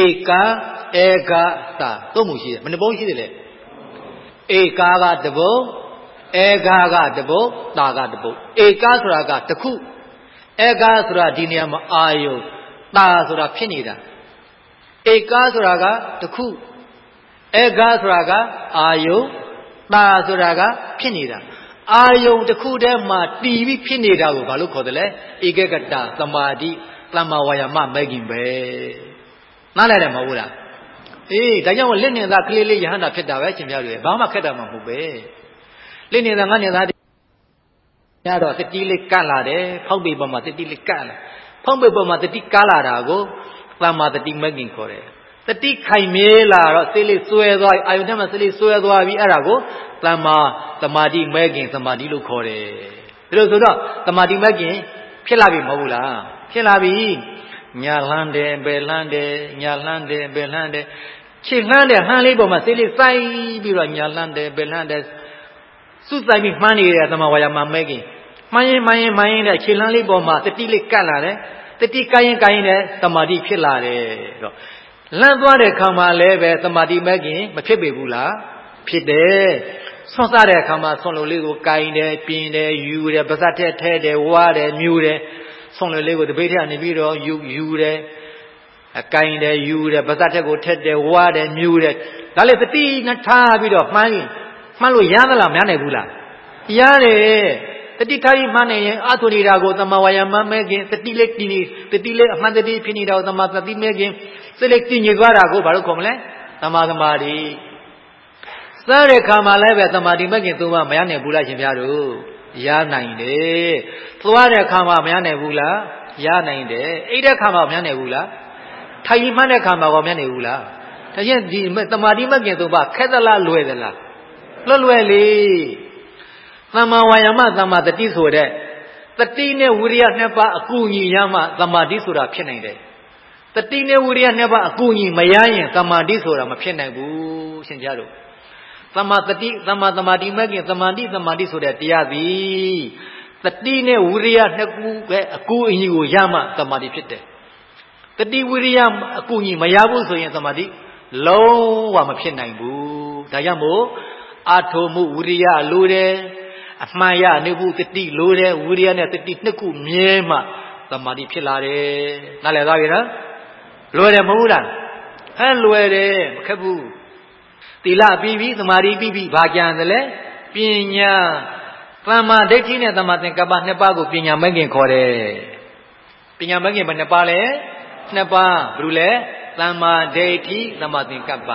ဧကဧကတာသုံးမှုရှိတယ်မနှပုံးရှိတယ်လေ ဧကာကတပုတ်ဧကာကတပုတ်တာကတပုတ်ဧကဆိုတာကတခုဧကဆိုတာဒီနေရာမှာအာယုတာဆိုတာဖြစ်နေတာဧကဆိုတာကတခုဧကဆိုတာကအာယုတာဆိုတာကဖြစ်နေတာအာယုံတစ်ခုတည်းမှာတည်ပြီးဖြစ်နေတာကိုဘာလို့ခေါ်တယ်လဲဧကကတသမာဓိသမ္မာဝါယာမမဲ့ခင်ပဲနားလည်တယ်မဟုတ်ဘူးလား အေးဒါကြောင့်လက်နေသားကလေးလေးယဟန္တာဖြစ်တာပဲရှင်ပြတွေဘာမှခက်တာမှမဟုတ်ပဲလက်နေသားငါနေသားညတော့တတိလေးကတ်လာတယ်ဖောက်ပေပေါ်မှာတတိလေးကတ်လာဖောက်ပေပေါ်မှာတတိကားလာတာကိုသမ္မာတတိမဂ်ခင်ခေါ်တယ်တတိခိုင်မြဲလာတော့စိတ်လေးစွဲသွားအာယုန်ထဲမှာစိတ်လေးစွဲသွားပြီးအဲ့ဒါကိုသမ္မာသမာဓိမဂ်ခင်သမာဓိလို့ခေါ်တယ်ဒါလို့ဆိုတော့သမာဓိမဂ်ခင်ဖြစ်လာပြီမဟုတ်ဘူးလားဖြစ်လာပြီ ညာလှမ်းတယ်ဘယ်လှမ်းတယ်ညာလှမ်းတယ်ဘယ်လှမ်းတယ်ခြေလှမ်းတဲ့ဟန်းလေးပေါ်မှာစိတ်လေးစိုက်ပြီးတော့ညာလှမ်းတယ်ဘယ်လှမ်းတယ်စုစိုက်ပြီးမှန်းနေတဲ့သမဝါယာမမဲခင်မှန်းရင်မှန်းရင်မှန်းရင်တဲ့ခြေလှမ်းလေးပေါ်မှာတတိလေးကတ်လာတယ်တတိကိုင်းရင်ကိုင်းရင်သမာဓိဖြစ်လာတယ်တော့လန့်သွားတဲ့ခံမှာလည်းပဲသမာဓိမဲခင်မဖြစ်ပေဘူးလားဖြစ်တယ်ဆွန့်စားတဲ့အခါမှာဆွန့်လို့လေးကိုကိုင်းတယ်ပြင်းတယ်ယူတယ်ပါဇက်ထဲထဲတယ်ဝါတယ်မြူတယ် ဆွန့်လို့လေးကိုတပိတ်ထဲကနေပြီးတော့ယူယူတယ်အကိုင်းတယ်ယူတယ်ပါဇက်ထက်ကိုထက်တယ်ဝါတယ်မြူတယ်ဒါလည်းတတိနဲ့ထားပြီးတော့မှန်းရင်မှန်းလို့ရသလားမရနိုင်ဘူးလားရတယ်တတိထားပြီးမှန်းနေရင်အာထုနေတာကိုသမဝါယမမဲခင်တတိလေးတည်နေတတိလေးအမှန်တတိဖြစ်နေတာကိုသမသတိမဲခင်စိတ်လေးတည်ငြိမ်သွားတာကိုဘာလို့ခေါ်မလဲသမာသမာဓိစတဲ့ခါမှလည်းပဲသမာဓိမဲခင်သုံးပါမရနိုင်ဘူးလားရှင်ဗျားတို့ ရနိုင်တယ်သွားတဲ့ခါမှမရနိုင်ဘူးလားရနိုင်တယ်အိတ်တဲ့ခါမှမရနိုင်ဘူးလားထိုင်မှန်းတဲ့ခါမှကောမရနိုင်ဘူးလားဒါချင်းဒီသမာဓိမဲခင်သုံးပါခက်သလားလွယ်သလားလွယ်လွယ်လေးသမ္မာဝါယာမသမ္မာတတိဆိုတဲ့တတိနဲ့ဝိရိယနှစ်ပါးအကူအညီရမှသမာဓိဆိုတာဖြစ်နိုင်တယ်တတိနဲ့ဝိရိယနှစ်ပါးအကူအညီမရရင်သမာဓိဆိုတာမဖြစ်နိုင်ဘူးရှင်ကြတို့ သမာတတိသမာသမာဓိမဲ့ခင်သမာဓိသမာဓိဆိုတဲ့တရားသည်တတိနဲ့ဝိရိယနှစ်ခုပဲအကူအညီကိုရမှသမာဓိဖြစ်တယ်တတိဝိရိယအကူအညီမရဘူးဆိုရင်သမာဓိလုံးဝမဖြစ်နိုင်ဘူးဒါကြောင့်မို့အာထုမှုဝိရိယလိုတယ်အမှန်ရနေဖို့တတိလိုတယ်ဝိရိယနဲ့တတိနှစ်ခုမြဲမှသမာဓိဖြစ်လာတယ်နားလည်သွားပြီနော်လွယ်တယ်မဟုတ်ဘူးလားဟဲ့လွယ်တယ်မခက်ဘူး သီလပြီးပြီသမာဓိပြီးပြီဘာကြံတယ်လဲပညာသမ္မာဒိဋ္ဌိနဲ့သမ္မာသင်္ကပ္ပနှစ်ပါးကိုပညာမဲ့ခင်ခေါ်တယ်ပညာမဲ့ခင်ဘယ်နှစ်ပါးလဲနှစ်ပါးဘယ်လိုလဲသမ္မာဒိဋ္ဌိသမ္မာသင်္ကပ္ပ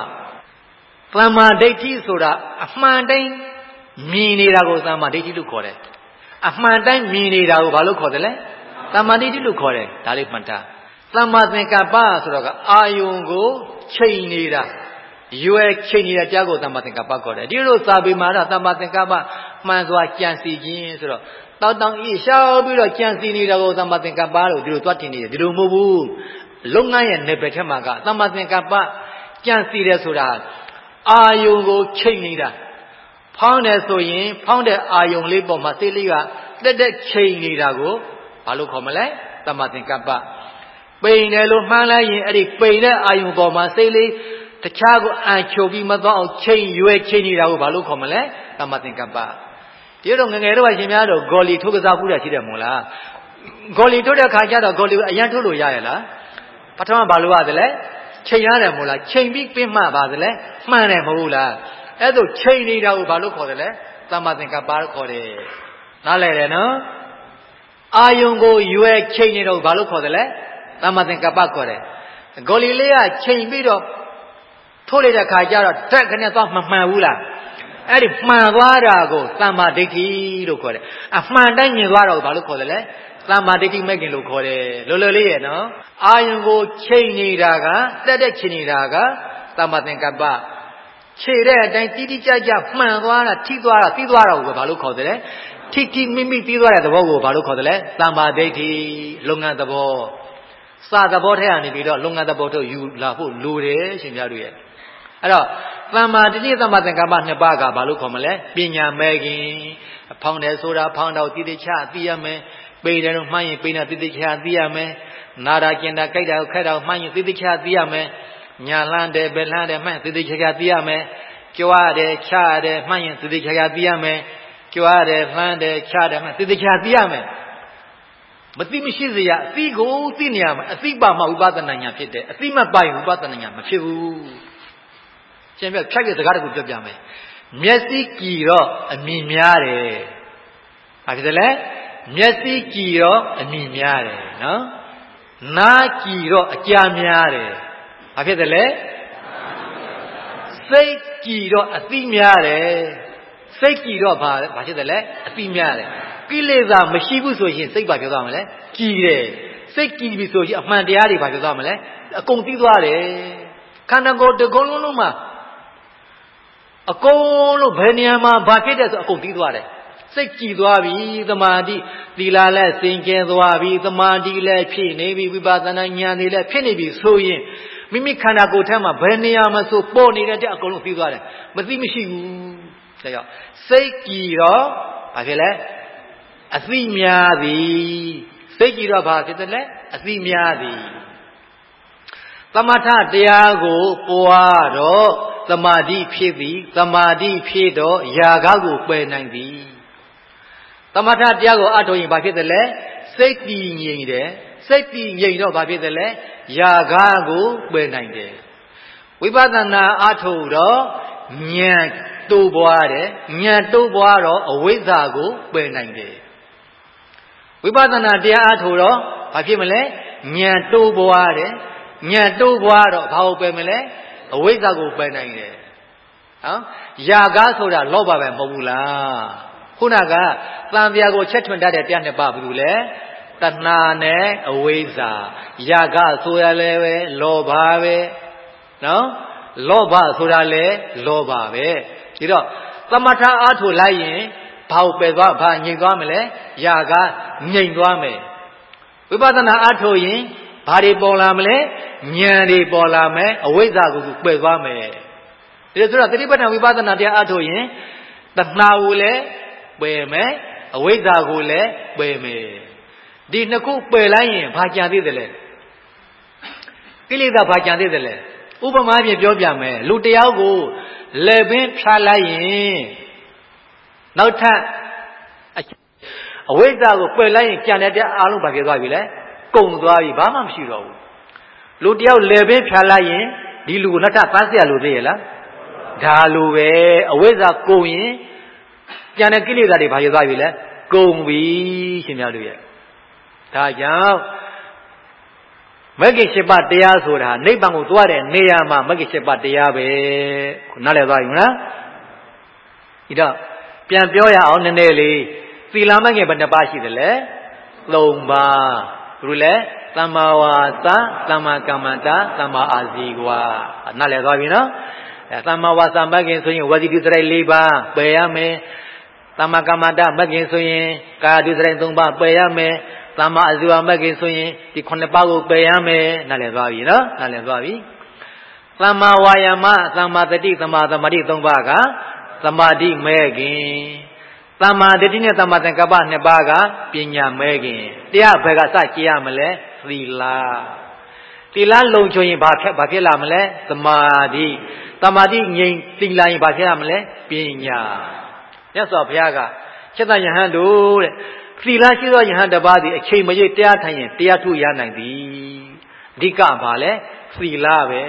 သမ္မာဒိဋ္ဌိဆိုတာအမှန်တိုင်းမြင်နေတာကိုသမ္မာဒိဋ္ဌိလို့ခေါ်တယ်အမှန်တိုင်းမြင်နေတာကိုဘာလို့ခေါ်တယ်လဲသမ္မာဒိဋ္ဌိလို့ခေါ်တယ်ဒါလေးမှတ်ထားသမ္မာသင်္ကပ္ပဆိုတော့ကအာယုံကိုချိန်နေတာ ရွယ်ချိန်နေတဲ့တရားကိုသမ္မာသင်္ကပ္ပခေါ်တယ်ဒီလိုစာပေမှာတော့သမ္မာသင်္ကပ္ပမှန်စွာကြံစီခြင်းဆိုတော့တောက်တောင်ဤရှောက်ပြီးတော့ကြံစီနေတာကိုသမ္မာသင်္ကပ္ပလို့ဒီလိုသွားတင်နေတယ်ဒီလိုမဟုတ်ဘူးလုပ်ငန်းရဲ့နယ်ပယ်ထက်မှာကသမ္မာသင်္ကပ္ပကြံစီတယ်ဆိုတာအာယုံကိုချိန်နေတာဖောင်းတယ်ဆိုရင် ဖောင်းတဲ့အာယုံလေးပေါ်မှာစိတ်လေးကတက်တက်ချိန်နေတာကိုဘာလို့ခေါ်မလဲသမ္မာသင်္ကပ္ပပိန်တယ်လို့မှန်းလိုက်ရင်အဲ့ဒီပိန်တဲ့အာယုံပေါ်မှာစိတ်လေး တခြားကိုအန်ချုပ်ပြီးမသွားအောင်ချိန်ရွယ်ချိန်နေတာကိုဘာလို့ခေါ်မလဲသမ္မာသင်္ကပ္ပဒီတော့ငငယ်တော့ရှင်များတော့ဂေါ်လီထုတ်ကစားဘူးတာရှိတယ်မို့လားဂေါ်လီထုတ်တဲ့ခါကျတော့ဂေါ်လီကိုအရန်ထုတ်လို့ရရဲ့လားပထမဘာလို့ရတယ်လဲချိန်ရတယ်မို့လားချိန်ပြီးပြင်းမှပါသလဲမှန်တယ်မဟုတ်လားအဲ့ဒါချိန်နေတာကိုဘာလို့ခေါ်တယ်လဲသမ္မာသင်္ကပ္ပခေါ်တယ်နားလည်တယ်နော်အာယုံကိုရွယ်ချိန်နေတော့ဘာလို့ခေါ်တယ်လဲသမ္မာသင်္ကပ္ပခေါ်တယ်ဂေါ်လီလေးကချိန်ပြီးတော့ ထိုးလိုက်တဲ့ခါကျတော့တက်ခနဲ့တော့မမှန်ဘူးလားအဲ့ဒီမှန်သွားတာကိုသမ္မာဒိဋ္ဌိလို့ခေါ်တယ်အမှန်တိုင်းမြင်သွားတာကိုဘာလို့ခေါ်တယ်လဲသမ္မာဒိဋ္ဌိမဲ့ခင်လို့ခေါ်တယ်လောလောလေးရဲ့နော်အာယုံကိုချိန်နေတာကတက်တက်ချိန်နေတာကသမ္မာသင်္ကပ္ပခြေတဲ့အတိုင်းတိတိကျကျမှန်သွားတာထိသွားတာပြီးသွားတာကိုဘာလို့ခေါ်တယ်လဲထိထိမိမိပြီးသွားတဲ့သဘောကိုဘာလို့ခေါ်တယ်လဲသမ္မာဒိဋ္ဌိလုပ်ငန်းသဘောစာသဘောထဲကနေပြီးတော့လုပ်ငန်းသဘောတို့ယူလာဖို့လိုတယ်ရှင်ပြတို့ရဲ့ အဲ့တော့သမ္မာတတိသမ္မာသင်္ကပ္ပနှစ်ပါးကဘာလို့ခေါ်မလဲပညာမဲ့ခင်ဖောင်းတယ်ဆိုတာဖောင်းတော့တိတိကျသိရမယ်ပိန်တယ်လို့မှန်းရင်ပိန်တာတိတိကျသိရမယ်နာတာကျင်တာကြိုက်တာခက်တာမှန်းရင်တိတိကျသိရမယ်ညာလန်းတယ်ဘယ်လန်းတယ်မှန်းတိတိကျကျသိရမယ်ကြွားတယ်ချတယ်မှန်းရင်တိတိကျကျသိရမယ်ကြွားတယ်လှမ်းတယ်ချတယ်မှန်းတိတိကျကျသိရမယ်မသိမရှိစေရအသိကိုသိနေရမှာအသိပါမှဝိပဿနာညာဖြစ်တယ်အသိမပိုင်ဝိပဿနာညာမဖြစ်ဘူး ရှင်းပြဖြတ်ပြစကားတခုပြောပြမယ်မျက်စိကြည်တော့အမြင်များတယ်ဘာဖြစ်လဲမျက်စိကြည်တော့အမြင်များတယ်နော်နားကြည်တော့အကြာများတယ်ဘာဖြစ်တယ်လဲစိတ်ကြည်တော့အသိများတယ်စိတ်ကြည်တော့ဘာဘာဖြစ်တယ်လဲအသိများတယ်ကိလေသာမရှိဘူးဆိုရင်စိတ်ဘာပြောသွားမလဲကြည်တယ်စိတ်ကြည်ပြီဆိုရင်အမှန်တရားတွေဘာပြောသွားမလဲအကုန်သိသွားတယ်ခန္ဓာကိုယ်တကုံလုံးလုံးမှာ အကုန်လုံးဘယ်နေရာမှာဘာဖြစ်တယ်ဆိုအကုန်ပြီးသွားတယ်စိတ်ကြည်သွားပြီသမာဓိသီလလည်းစင်ကြဲသွားပြီသမာဓိလည်းဖြည့်နေပြီဝိပဿနာဉာဏ်တွေလည်းဖြစ်နေပြီဆိုရင်မိမိခန္ဓာကိုယ်ထဲမှာဘယ်နေရာမှာဆိုပေါ်နေတဲ့အကုန်လုံးပြီးသွားတယ်မသိမရှိဘူးဒါကြောင့်စိတ်ကြည်တော့ဘာဖြစ်လဲအသိများသည်စိတ်ကြည်တော့ဘာဖြစ်တယ်လဲအသိများသည်သမထတရားကိုပွားတော့ သမာဓိဖြစ်သည်သမာဓိဖြစ်တော့ຢာကကိုပယ်နိုင်သည်သမထတရားကိုအထောက်ရင်ဘာဖြစ်တယ်လဲစိတ်တည်ငြိမ်တယ်စိတ်တည်ငြိမ်တော့ဘာဖြစ်တယ်လဲຢာကကိုပယ်နိုင်တယ်ဝိပဿနာအထောက်တော့ဉာဏ်တိုးပွားတယ်ဉာဏ်တိုးပွားတော့အဝိဇ္ဇာကိုပယ်နိုင်တယ်ဝိပဿနာတရားအထောက်တော့ဘာဖြစ်မလဲဉာဏ်တိုးပွားတယ်ဉာဏ်တိုးပွားတော့ဘာကိုပယ်မလဲ အဝိဇ္ဇာကိုပယ်နိုင်တယ်နော်ယာကားဆိုတာလောဘပဲမဟုတ်ဘူးလားခုနကတန်ပြာကိုချက်ထွင်တတ်တဲ့တရားနှစ်ပါးဘာလို့လဲတဏှာနဲ့အဝိဇ္ဇာယာကဆိုရလဲပဲလောဘပဲနော်လောဘဆိုတာလဲလောဘပဲဒီတော့သမထအားထုတ်လိုက်ရင်ဘာကိုပယ်သွားဘာငြိမ်သွားမလဲယာကငြိမ်သွားမယ်ဝိပဿနာအားထုတ်ရင် ဘာတွေပေါ်လာမလဲဉာဏ်တွေပေါ်လာမယ်အဝိဇ္ဇာကိုပယ်သွားမယ်ဒါဆိုတော့သတိပဋ္ဌာန်ဝိပဿနာတရားအထုတ်ရင်တဏှာကိုလည်းပယ်မယ်အဝိဇ္ဇာကိုလည်းပယ်မယ်ဒီနှစ်ခုပယ်လိုက်ရင်ဘာကြံသေးတယ်လဲကိလေသာဘာကြံသေးတယ်လဲဥပမာဖြင့်ပြောပြမယ်လူတယောက်ကိုလက်ပင်ဖြားလိုက်ရင်နောက်ထပ်အဝိဇ္ဇာကိုပယ်လိုက်ရင်ကြံတဲ့တရားအလုံးဘာဖြစ်သွားပြီလဲ ကုန်သွားပြီဘာမှမရှိတော့ဘူးလူတယောက်လည်ပင်းဖြာလိုက်ရင်ဒီလူကိုနောက်ထပ်ဖမ်းဆီးရလို့သိရလားဒါလိုပဲအဝိဇ္ဇာကုန်ရင်ကြံတဲ့ကိလေသာတွေဘာရသွားပြီလဲကုန်ပြီရှင်များတို့ရဲ့ဒါကြောင့်မဂ္ဂင်၈ပါးတရားဆိုတာနိဗ္ဗာန်ကိုသွားတဲ့နေရာမှာမဂ္ဂင်၈ပါးတရားပဲခုနားလည်သွားပြီမလားဒီတော့ပြန်ပြောရအောင်နည်းနည်းလေးသီလမဂ္ဂင်ဘယ်နှပါးရှိသလဲ၃ပါး ဘယ်လိုလဲသမ္မာဝါစာသမ္မာကမ္မတာသမ္မာအာဇီဝနားလည်သွားပြီနော်အဲသမ္မာဝါစာမဂ္ဂင်ဆိုရင်ဝစီတုစရိုက်၄ပါးပယ်ရမယ်သမ္မာကမ္မတာမဂ္ဂင်ဆိုရင်ကာယတုစရိုက်၃ပါးပယ်ရမယ်သမ္မာအဇိဝမဂ္ဂင်ဆိုရင်ဒီခုနှစ်ပါးကိုပယ်ရမယ်နားလည်သွားပြီနော်နားလည်သွားပြီသမ္မာဝါယာမသမ္မာတတိသမ္မာသမာဓိ၃ပါးကသမာဓိမဲ့ခင် သမ္မာတတိနဲ့သမ္မာသင်္ကပ္ပနှစ်ပါးကပညာမဲ့ခင်တရားဘယ်ကစကြည့်ရမလဲသီလသီလလုံခြုံရင်ဘာဖြစ်ဘာဖြစ်လာမလဲသမာဓိသမာဓိငြိမ်သီလရင်ဘာဖြစ်ရမလဲပညာမြတ်စွာဘုရားကချက်တယဟန်တို့တဲ့သီလရှိသောယဟန်တစ်ပါးသည်အချိန်မရွေးတရားထိုင်ရင်တရားထုရနိုင်သည်အဓိကဘာလဲသီလပဲ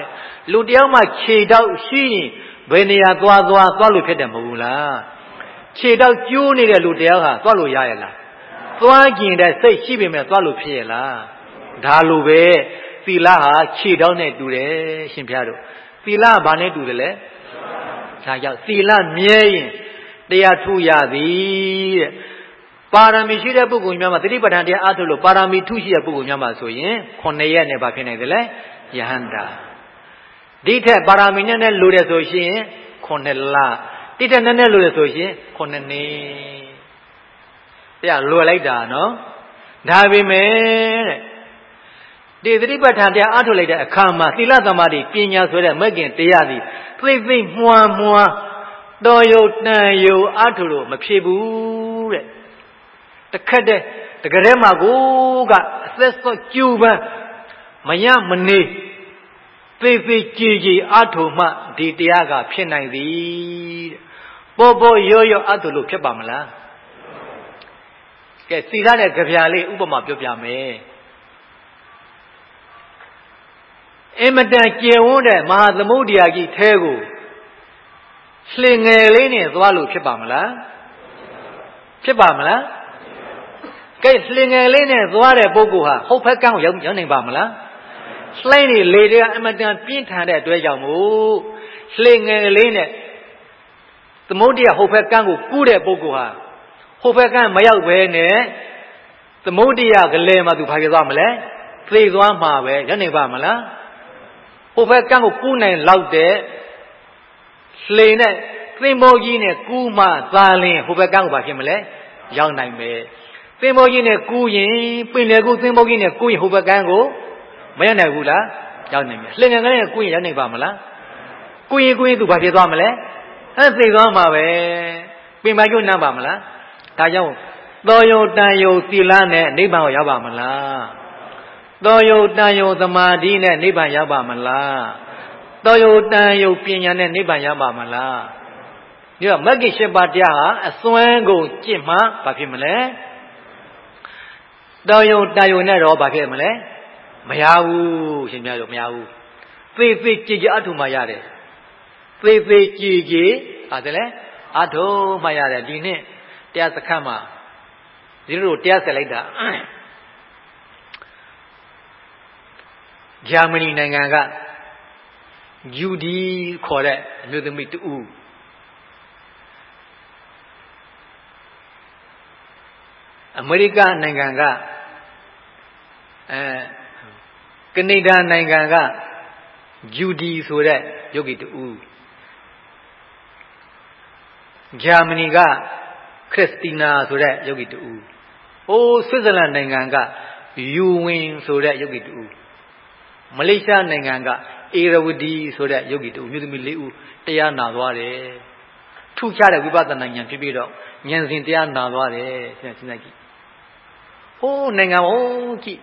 လူတယောက်မှခြေတော့ရှိရင်ဘယ်နေရာသွားသွားသွားလို့ဖြစ်တယ်မဟုတ်ဘူးလား ခြေတော့ကျိုးနေတဲ့လူတယောက်ဟာသွားလို့ရရလားသွားကျင်တဲ့စိတ်ရှိပေမဲ့သွားလို့ဖြစ်ရလားဒါလိုပဲသီလဟာခြေတော့နဲ့တူတယ်ရှင်ဘုရားတို့သီလဘာနဲ့တူတယ်လဲဒါကြောင့်သီလမြဲရင်တရားထုရသည်တဲ့ပါရမီရှိတဲ့ပုဂ္ဂိုလ်များမှာသတိပဋ္ဌာန်တရားအားထုတ်လို့ပါရမီထုရှိတဲ့ပုဂ္ဂိုလ်များမှာဆိုရင်9ရက်နဲ့ဘာဖြစ်နိုင်တယ်လဲယဟန္တာဒီထက်ပါရမီနဲ့နဲ့လိုတယ်ဆိုရှင်9လ တိထက်နဲ့နဲ့လိုတယ်ဆိုရှင်9နှစ်တရားလွယ်လိုက်တာနော်ဒါပေမဲ့တဲ့ဒီသတိပဋ္ဌာန်တရားအားထုတ်လိုက်တဲ့အခါမှာသီလသမာဓိပညာဆိုတဲ့မဂ်ကင်တရားသည်သိသိမွှားမွှားတော်ယုတ်တန်ယုတ်အားထုတ်လို့မဖြစ်ဘူးတဲ့တခက်တဲ့တကယ်တည်းမှာကိုကအသက်ဆော့ကျူပန်းမရမနေသေသေးကြည်ကြည်အထုံမှဒီတရားကဖြစ်နိုင်သည်တဲ့ ပေါ်ပေါ်ရောရောအထုလို့ဖြစ်ပါမလားကဲစီရတဲ့ကြပြလေးဥပမာပြောပြမယ်အင်မတန်ကျယ်ဝန်းတဲ့မဟာသမုဒ္ဒရာကြီးထဲကိုလှင်ငယ်လေးနဲ့သွားလို့ဖြစ်ပါမလားဖြစ်ပါမလားကဲလှင်ငယ်လေးနဲ့သွားတဲ့ပုဂ္ဂိုလ်ဟာဟုတ်ဖက်ကန်းကိုရောက်ရောက်နိုင်ပါမလားလှိုင်းနေလေတွေကအမတန်ပြင်းထန်တဲ့အတွက်ကြောင့်မို့လှင်ငယ်လေးနဲ့ သမုဒ္ဒရာဟုတ်ဖက်ကန်းကိုကူးတဲ့ပုဂ္ဂိုလ်ဟာဟုတ်ဖက်ကန်းမရောက်ဘဲနဲ့သမုဒ္ဒရာကလေးမှသူဘာဖြစ်သွားမလဲသိသွားမှာပဲရောက်နိုင်ပါမလားဟုတ်ဖက်ကန်းကိုကူးနိုင်လောက်တဲ့လှေနဲ့သင်္ဘောကြီးနဲ့ကူးမှသာလင်ဟိုဘက်ကန်းကိုဘာဖြစ်မလဲရောက်နိုင်မယ်သင်္ဘောကြီးနဲ့ကူးရင်ပင်လယ်ကူးသင်္ဘောကြီးနဲ့ကူးရင်ဟိုဘက်ကန်းကိုမရနိုင်ဘူးလားရောက်နိုင်မယ်လှငယ်ကလေးနဲ့ကူးရင်ရောက်နိုင်ပါမလားကူးရင်ကူးရင်သူဘာဖြစ်သွားမလဲ အဲသိသွားမှာပဲပင်မကျွတ်နှံ့ပါမလားဒါကြောင့်သောယုတန်ယုသီလနဲ့နိဗ္ဗာန်ကိုရောက်ပါမလားသောယုတန်ယုသမာဓိနဲ့နိဗ္ဗာန်ရောက်ပါမလားသောယုတန်ယုပညာနဲ့နိဗ္ဗာန်ရောက်ပါမလားဒီတော့မဂ္ဂင်၈ပါးတရားဟာအစွမ်းကုန်ကြင့်မှဘာဖြစ်မလဲတော်ယုံတာယုံနဲ့တော့ဘာဖြစ်မလဲမရဘူးရှင်များတို့မရဘူးသေသေးကြည်ကြည်အထုမှရတယ် သေသေးကြည်ကြည်ပါတယ်လေအထုမှရတယ်ဒီနှစ်တရားစခန်းမှာဒီလိုတရားဆက်လိုက်တာဂျာမနီနိုင်ငံကယူဒီခေါ်တဲ့အမျိုးသမီးတူအမေရိကနိုင်ငံကအဲကနေဒါနိုင်ငံကဂျူဒီဆိုတဲ့ယောဂီတူ ဂျာမနီကခရစ်စတီနာဆိုတဲ့ယောဂီတူအိုးဆွစ်ဇာလန်နိုင်ငံကယူဝင်ဆိုတဲ့ယောဂီတူမလေးရှားနိုင်ငံကအေရဝတီဆိုတဲ့ယောဂီတူမြို့သမီး၄ဦးတရားနာသွားတယ်ထူးခြားတဲ့ဝိပဿနာဉာဏ်ဖြစ်ပြီးတော့ဉာဏ်စဉ်တရားနာသွားတယ်စဉ်းစားကြည့်ဟိုးနိုင်ငံဟိုးကြည့်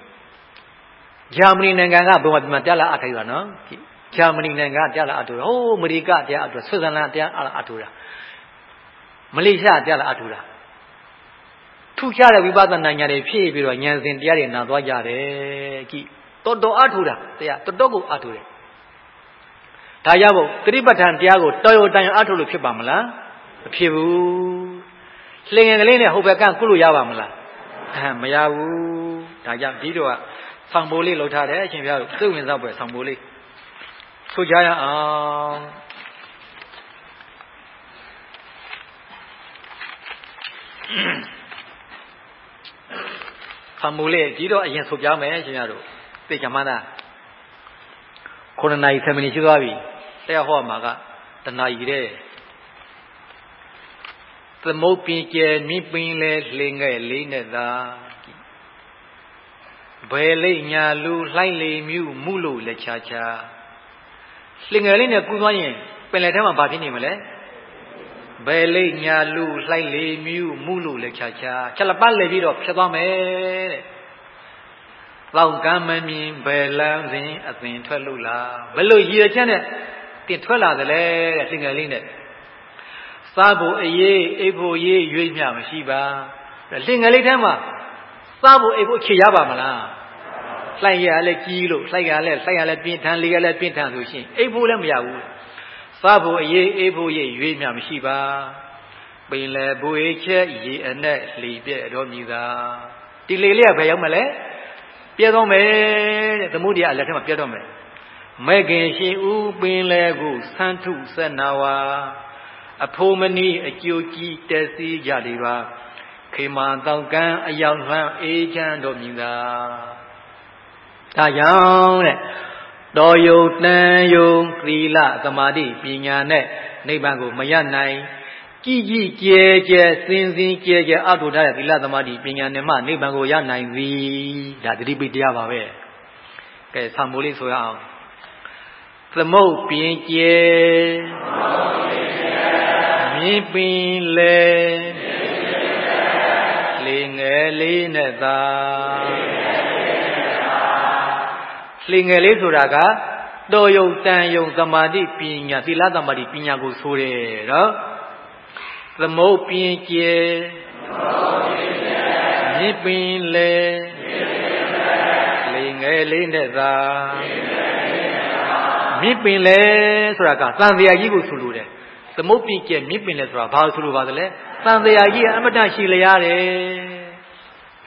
ဂျာမနီနိုင်ငံကဘယ်မှာတရားလာအထိုက်တာနော်ကြည့်ဂျာမနီနိုင်ငံတရားလာအထိုးတာဟိုးအမေရိကတရားအထိုးဆွစ်ဇာလန်တရားအထိုးတာ မလေးရှားတရားလာအထိုးတာထူးခြားတဲ့ဝိပဿနာဉာဏ်တွေဖြည့်ပြီးတော့ဉာဏ်စဉ်တရားတွေနာသွားကြတယ်ကြည့်တော်တော်အထူတာတရားတော်တော်ကိုအထူတယ်ဒါကြောင့်မို့သတိပဋ္ဌာန်တရားကိုတော်ရုံတန်ရုံအထူလို့ဖြစ်ပါမလားမဖြစ်ဘူးလင်ငယ်ကလေးနဲ့ဟိုဘက်ကကုလို့ရပါမလားအဲမရဘူးဒါကြောင့်ဒီတော့ဆောင်ပိုးလေးလှုပ်ထားတယ်အရှင်ပြားတို့သိဝင်စားပွဲဆောင်ပိုးလေးဆိုကြရအောင် ဆောင်ပိုးလေးဒီတော့အရင်ဆိုပြမယ်အရှင်ပြားတို့သိကြမှာလား9နာရီ7မိနစ်ရှိသွားပြီတရားဟောမှာကတနာရီတဲ့သမုတ်ပင်ကျဲမြင့်ပင်လဲလှင်ငယ်လေးနဲ့သာဘယ်လိတ်ညာလူလှိုက်လေမြူမှုလို့လက်ချာချာလှင်ငယ်လေးနဲ့ကူးသွားရင်ပင်လယ်ထဲမှာဘာဖြစ်နေမလဲ ဘယ်လိတ်ညာလူလှိုက်လေမြူမှုလို့လက်ချာချာချက်လပတ်လေပြီးတော့ဖြစ်သွားမယ်တဲ့လောင်ကမ်းမမြင်ဘယ်လမ်းစဉ်အသင်ထွက်လို့လားဘယ်လိုရည်ရချက်နဲ့တင်ထွက်လာသလဲတဲ့လှင်ငယ်လေးနဲ့စားဖို့အရေးအိပ်ဖို့ရေးရွေးမြမရှိပါလှင်ငယ်လေးထဲမှာစားဖို့အိပ်ဖို့ခြေရပါမလားလှိုက်ရလည်းကြီးလို့လှိုက်ရလည်းလှိုက်ရလည်းပြင်းထန်လေးရလည်းပြင်းထန်ဆိုရှင်အိပ်ဖို့လည်းမရဘူး စားဖို့အရေးအိပ်ဖို့ရေးရွေးမြမရှိပါပင်လေဘွေချက်ရေအနက်လီပြဲ့တော်မူသာဒီလေလေးကဘယ်ရောက်မလဲပြဲတော့မယ်တဲ့သမုဒ္ဒရာလက်ထက်မှာပြဲတော့မယ်မဲ့ခင်ရှင်ဦးပင်လေကိုဆန်းထုဆက်နာဝါအဖိုးမနီးအကျိုးကြီးတက်စီကြလေပါခေမာတောက်ကံအရောက်လှမ်းအေးချမ်းတော်မြည်သာဒါကြောင့်တဲ့ တော်ယုံတန်ယုံသီလသမာဓိပညာနဲ့နိဗ္ဗာန်ကိုမရနိုင်ကြည်ကြည်ကျဲကျဲစင်စင်ကျဲကျဲအထုထားတဲ့သီလသမာဓိပညာနဲ့မှနိဗ္ဗာန်ကိုရနိုင်သည်ဒါတတိပိတရားပါပဲကဲဆံမိုးလေးဆိုရအောင်သမုတ်ပင်ကျဲမြင်ပင်လေလေငယ်လေးနဲ့သာ လေငယ်လေးဆိုတာကတော်ယုံတန်ယုံသမာဓိပညာသီလသမာဓိပညာကိုဆိုတယ်နော်သမုတ်ပင်ကျဲမြင်ပင်လေလေငယ်လေးနဲ့သာမြင့်ပင်လဲဆိုတာကသံဃာကြီးကိုဆိုလိုတယ်သမုတ်ပြည့်ကျမြင့်ပင်လဲဆိုတာဘာဆိုလိုပါသလဲသံဃာကြီးကအမတရှိလျားတယ်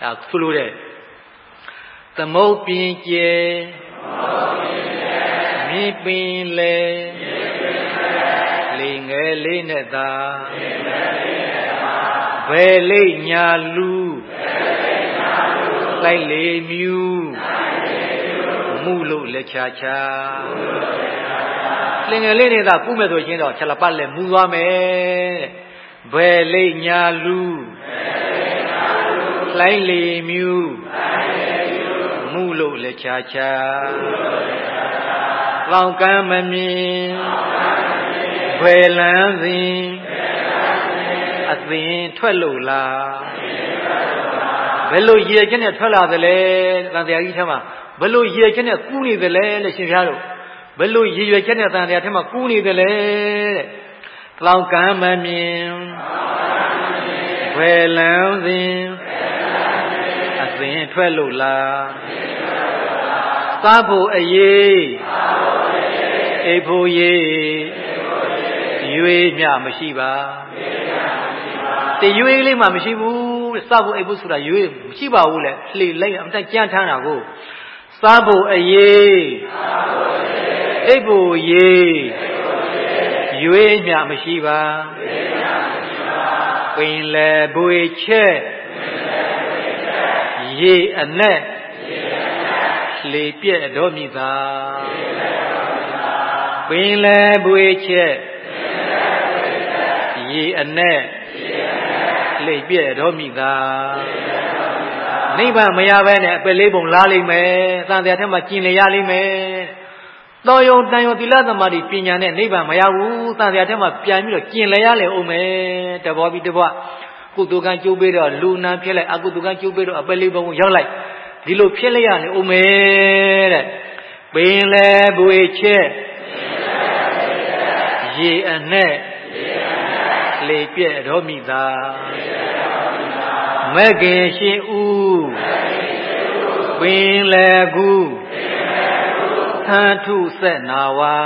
ဒါဆိုလိုတယ်သမုတ်ပြင်းကျ မြင့်ပင်လဲလေငယ်လေးနဲ့သာဘယ်လိတ်ညာလူလိုက်လေမြူမှုလို့လက်ချာချာလင်ငယ်လေးတွေသာကုမဲ့ဆိုရှင်တော့ချက်လပတ်လဲမူသွားမယ်တဲ့ဘယ်လိတ်ညာလူလိုက်လေမြူမှု လို့လက်ချာချာလောင်ကမ်းမမြင်ဘယ်လန်းစဉ်အသင်ထွက်လို့လားဘယ်လိုရည်ချက်နဲ့ထွက်လာသလဲတန်တရားကြီးထဲမှာဘယ်လိုရည်ချက်နဲ့ကူးနေသလဲလို့ရှင်ပြားတို့ဘယ်လိုရည်ရွယ်ချက်နဲ့တန်တရားထဲမှာကူးနေသလဲတဲ့လောင်ကမ်းမမြင်ဘယ်လန်းစဉ်အသင်ထွက်လို့လား စားဖို့အရေးအိပ်ဖို့ရေးရွေးမြမရှိပါတရွေးလေးမှမရှိဘူးစားဖို့အိပ်ဖို့ဆိုတာရွေးမရှိပါဘူးလေလှေလိုက်အမတကြမ်းထမ်းတာကိုစားဖို့အရေးအိပ်ဖို့ရေးရွေးမြမရှိပါပင်လေဘွေချက်ရေအနက် လေပြက်တော်မိသာပင်လေဘွေချက်ရေအနက်လေပြက်တော်မိသာနိဗ္ဗာန်မရဘဲနဲ့အပယ်လေးပုံလားလိမ့်မယ်သံတရားထဲမှာကျင်လျရလိမ့်မယ်တော်ယုံတန်ယုံသီလသမာဓိပညာနဲ့နိဗ္ဗာန်မရဘူးသံတရားထဲမှာပြန်ပြီးတော့ကျင်လျရလေအောင်မယ်တဘောပြီးတဘောကုသိုလ်ကံကျိုးပေးတော့လူနာဖြစ်လိုက်အကုသိုလ်ကံကျိုးပေးတော့အပယ်လေးပုံရောက်လိုက် ဒီလိုဖြစ်လိုက်ရလေအောင်မယ်တဲ့ပင်လေဘွေချက်ရေအနဲ့လေပြက်တော်မိသာမဂ္ဂင်ရှင်ဦးပင်လေကူသံထုဆက်နာဝါ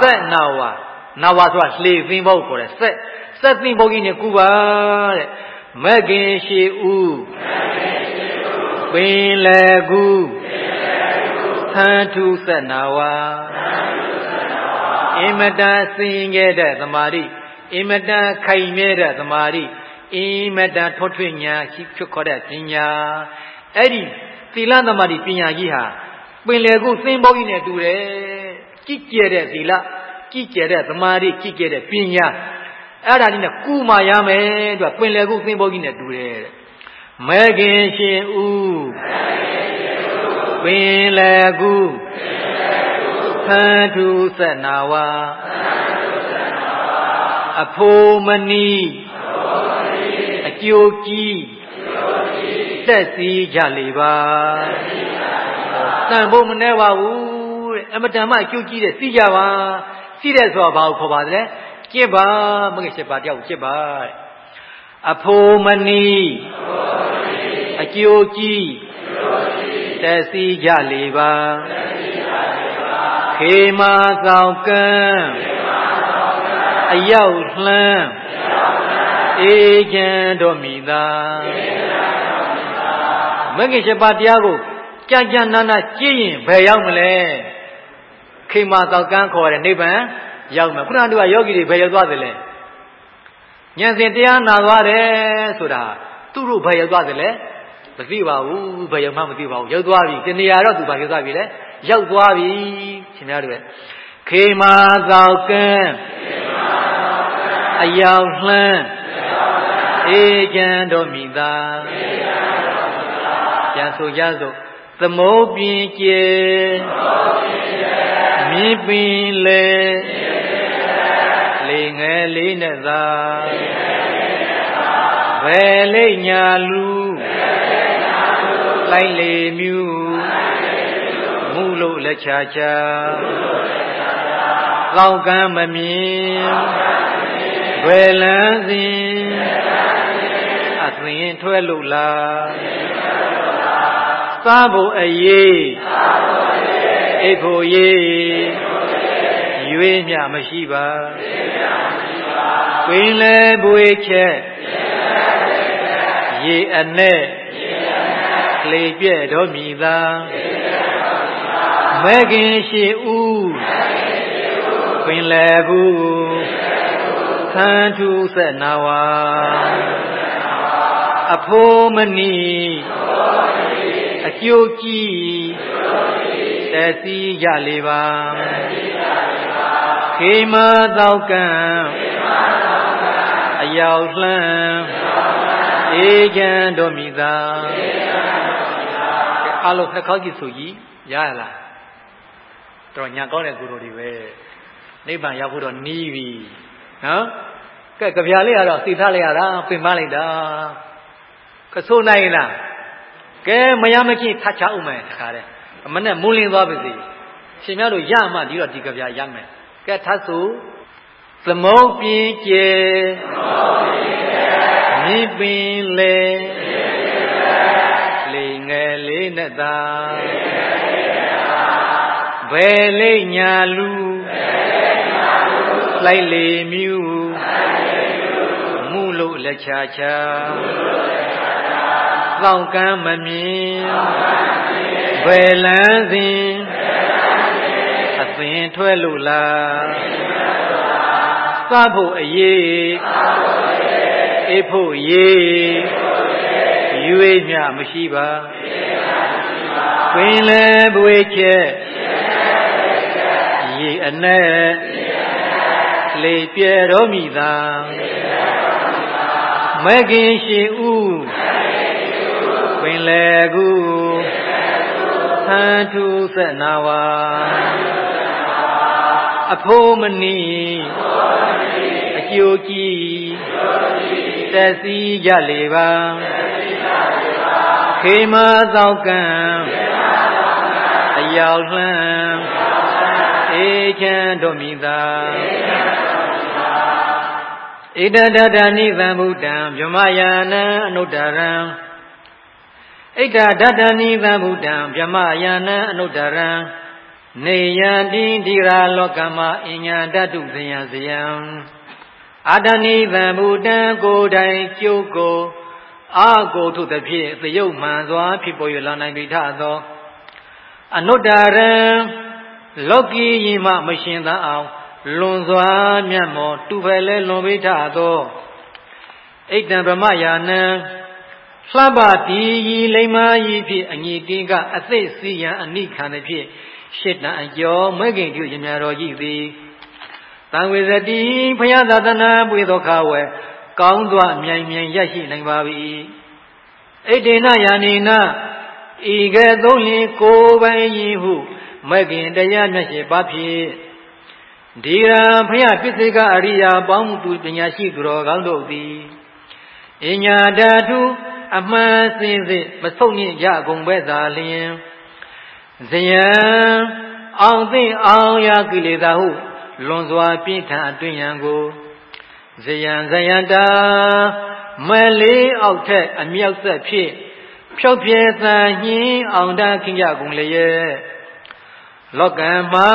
ဆက်နာဝါနာဝါဆိုတာလှေသင်းဘုတ်ခေါ်တယ်ဆက်ဆက်သင်းဘုတ်ကြီးနဲ့ကူပါတဲ့ မဂ္ဂင်ရှိဦးပင်လေကူသံထုဆက်နာဝါအင်မတန်စင်ခဲ့တဲ့သမာဓိအင်မတန်ခိုင်မြဲတဲ့သမာဓိအင်မတန်ထွတ်ထွေညာရှိဖြစ်ခေါ်တဲ့ပညာအဲ့ဒီသီလသမာဓိပညာကြီးဟာပင်လေကုသင်္ဘောကြီးနဲ့တူတယ်ကြည်ကျဲတဲ့သီလကြည်ကျဲတဲ့သမာဓိကြည်ကျဲတဲ့ပညာ အဲ့ဒါလေးနဲ့ကုမာရမယ်သူကပင်လေကုသင်္ဘောကြီးနဲ့တူတယ်တဲ့မဲခင်ရှင်ဦးပင်လေကုသံထုသနာဝါအဖိုးမနီအကျိုးကြီးတက်စီကြလေပါတန်ဖို့မနှဲပါဘူးတဲ့အမတန်မှအကျိုးကြီးတဲ့စီကြပါစီတဲ့ဆိုတာဘာကိုခေါ်ပါသလဲ ကျင့်ပါမငယ်ချက်ပါတယောက်ကျင့်ပါအဖိုးမနီအကျိုးကြီးတက်စီကြလေပါခေမာဆောင်ကံအရောက်လှမ်းအေးချမ်းတော်မိသာမဂ္ဂင်7ပါးတရားကိုကြံ့ကြံ့နာနာကြည့်ရင်ဘယ်ရောက်မလဲခေမာသောကန်းခေါ်တဲ့နိဗ္ဗာန် ရောက်မှာခုနကယောဂီတွေဘယ်ရောက်သွားသလဲဉာဏ်စဉ်တရားနာသွားတယ်ဆိုတာသူတို့ဘယ်ရောက်သွားသလဲမသိပါဘူးဘယ်ရောက်မှမသိပါဘူးရောက်သွားပြီတဏှာတော့သူဘာရောက်သွားပြီလဲရောက်သွားပြီရှင်များတို့ခေမာသောကန်းအယောင်လှမ်းအေးချမ်းတော်မိသာပြန်ဆိုကြစို့သမုတ်ပြင်းကျဲမြင်းပင်လေ လေငယ်လေးနဲ့သာဘယ်လိမ့်ညာလူလိုက်လေမြူမူလို့လက်ချာချာကောင်းကံမမြင်ဘယ်လန်းစဉ်အသင်ထွက်လို့လားစားဖို့အရေးအိတ်ဖို့ရေးရွေးမြမရှိပါ ပင်လေပွေချက်ရေအနဲ့လေပြဲ့တော်မြည်သာမဲခင်ရှိဦးပင်လေဘူးသံထုဆက်နာဝါအဖိုးမနီအကျိုးကြီးတစီကြလေပါ ခေမသောကံအရောက်လှမ်းအေးချမ်းတော်မိသာအလုံးနှစ်ခေါက်ကြည့်ဆိုကြီးရရလားတော်ညာကောင်းတဲ့ကုသိုလ်တွေပဲနိဗ္ဗာန်ရောက်ဖို့တော့နီးပြီနော်ကဲကြပြလေးကတော့သိထားလိုက်ရတာပင်ပန်းလိုက်တာကဆိုးနိုင်လားကဲမရမချင်းထချအောင်မယ်တခါတဲ့အမနဲ့မူးလင်းသွားပါစေရှင်များတို့ရမှဒီတော့ဒီကြပြရမယ် ကဲထဆူသမုတ်ပြင်းကျဲမြင်းပင်လေလေငယ်လေးနဲ့သာဘယ်လိမ့်ညာလူလိုက်လေမြူမူလို့လက်ချာချာသောကံမမြင်ဘယ်လန်းစဉ်အသင် ထွက်လို့လားသဖို့အရေးအေးဖို့ရေးရွေးမြမရှိပါပင်လေဘွေချက်ရေအနဲ့လေပြဲတော်မိသာမဂင်ရှိဦးပင်လေကူသံထုဆက်နာဝါ အဖိုးမနီအကျိုးကြီးတက်စီကြလေပါခေမသောကံအရောက်လှမ်းအေးချမ်းတော်မိသာဣတတတနိသံဗုဒ္ဓံဗြဟ္မယာနံအနုတ္တရံဣတတတနိသံဗုဒ္ဓံဗြဟ္မယာနံအနုတ္တရံ နေယံတိတိရာလောကမအညာတတုဇယံဇယံအာတနိသံဗုဒ္ဓံကိုယ်တိုင်ကျုပ်ကိုအာကိုထုသဖြင့်သယုတ်မှန်စွာဖြစ်ပေါ်ရလာနိုင်ပြီထသောအနုတ္တရံလောကီယင်မှမရှင်သအောင်လွန်စွာမြတ်မောတူဖယ်လဲလွန်ပိထသောဣတံဗမယာနံလှပတီဤလိမ္မာဤဖြင့်အညီတင်းကအသိစီယံအနိခံသည်ဖြင့် ရှစ်တန်အကျော်မဂ္ဂင်ပြုရမြတော်ကြီးသည်တံဝေဇတိဖယသာသနာပွေသောခဝဲကောင်းစွာမြိုင်မြိုင်ရရှိနိုင်ပါ၏ဣတေနယာနေနဤကဲ့သို့လျင်ကိုယ်ပိုင်ယီဟုမဂ္ဂင်တရားမျက်ရှိပါဖြင့်ဒီရာဖယပစ္စေကအရိယာပေါင်းသူပညာရှိသူတော်ကောင်းတို့သည်အညာဓာတုအမှန်စင်စစ်မဆုံးညင်ကြကုန်ပဲသာလျင် ဇယံအောင်သိအောင်ရာကိလေသာဟုလွန်စွာပြင်းထန်အတွင်ရန်ကိုဇယံဇယံတာမလေးအောက်ထက်အမြောက်ဆက်ဖြင့်ဖြောက်ပြဲသံညင်းအောင်တာခင်ကြကုန်လေရဲ့လောကံမှာ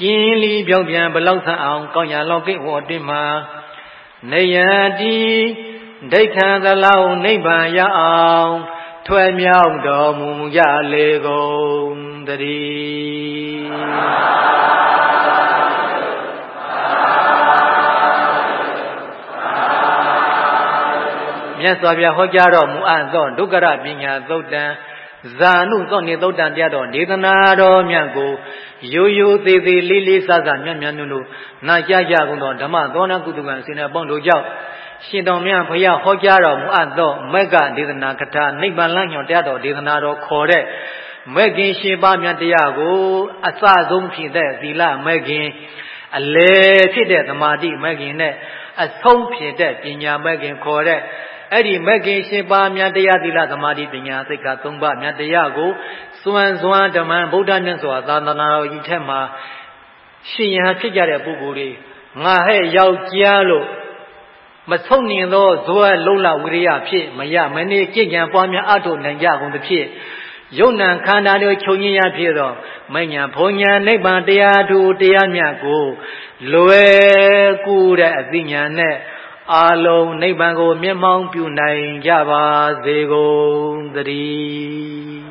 ကျင်းလီပြောင်းပြန်ဘလောက်ဆအောင်ကောင်းရလောကိဝအတွင်မှာနေယတိဒိဋ္ဌံသလောက်နိဗ္ဗာန်ရအောင် ထွယ်မြောက်တော်မူကြလေကုန်တည်းမြတ်စွာဘုရားဟောကြားတော်မူအပ်သောဒုက္ခရပညာသုတ်တံဇာနုသောနေသုတ်တံတရားတော်ဒေသနာတော်မြတ်ကိုရိုးရိုးသေးသေးလေးလေးဆဆမြတ်မြတ်နုနုနာကြကြကုန်သောဓမ္မသောနာကုသကံစေနာပေါင်းတို့ကြောင့် ရှင်တော်မြတ်ဘုရားဟောကြားတော်မူအပ်သောမက္ကဒေသနာကထာနိဗ္ဗာန်လမ်းညွန်တရားတော်ဒေသနာတော်ခေါ်တဲ့မဂ်ခင်ရှင်ပါမြတ်တရားကိုအစဆုံးဖြစ်တဲ့သီလမဂ်ခင်အလေဖြစ်တဲ့သမာဓိမဂ်ခင်နဲ့အဆုံးဖြစ်တဲ့ပညာမဂ်ခင်ခေါ်တဲ့အဲ့ဒီမဂ်ခင်ရှင်ပါမြတ်တရားသီလသမာဓိပညာစိတ်ကသုံးပါးမြတ်တရားကိုစွမ်းစွမ်းဓမ္မဗုဒ္ဓမြတ်စွာသာသနာတော်ကြီးထက်မှာရှင်ရဟဖြစ်ကြတဲ့ပုဂ္ဂိုလ်တွေငါဟဲ့ယောက်ျားလို့ မဆုံးနှင်သောဇွဲလုံလဝိရိယဖြစ်မရမနေကြင်ကြံပွားများအထုနိုင်ကြကုန်သဖြင့်ယုံနံခန္ဓာတို့ချုပ်ငင်းရဖြစ်သောမညာဘုံညာနိဗ္ဗာန်တရားထူတရားမြတ်ကိုလွယ်ကူတဲ့အသိဉာဏ်နဲ့အာလုံးနိဗ္ဗာန်ကိုမျက်မှောင်ပြုနိုင်ကြပါစေကုန်သတည်း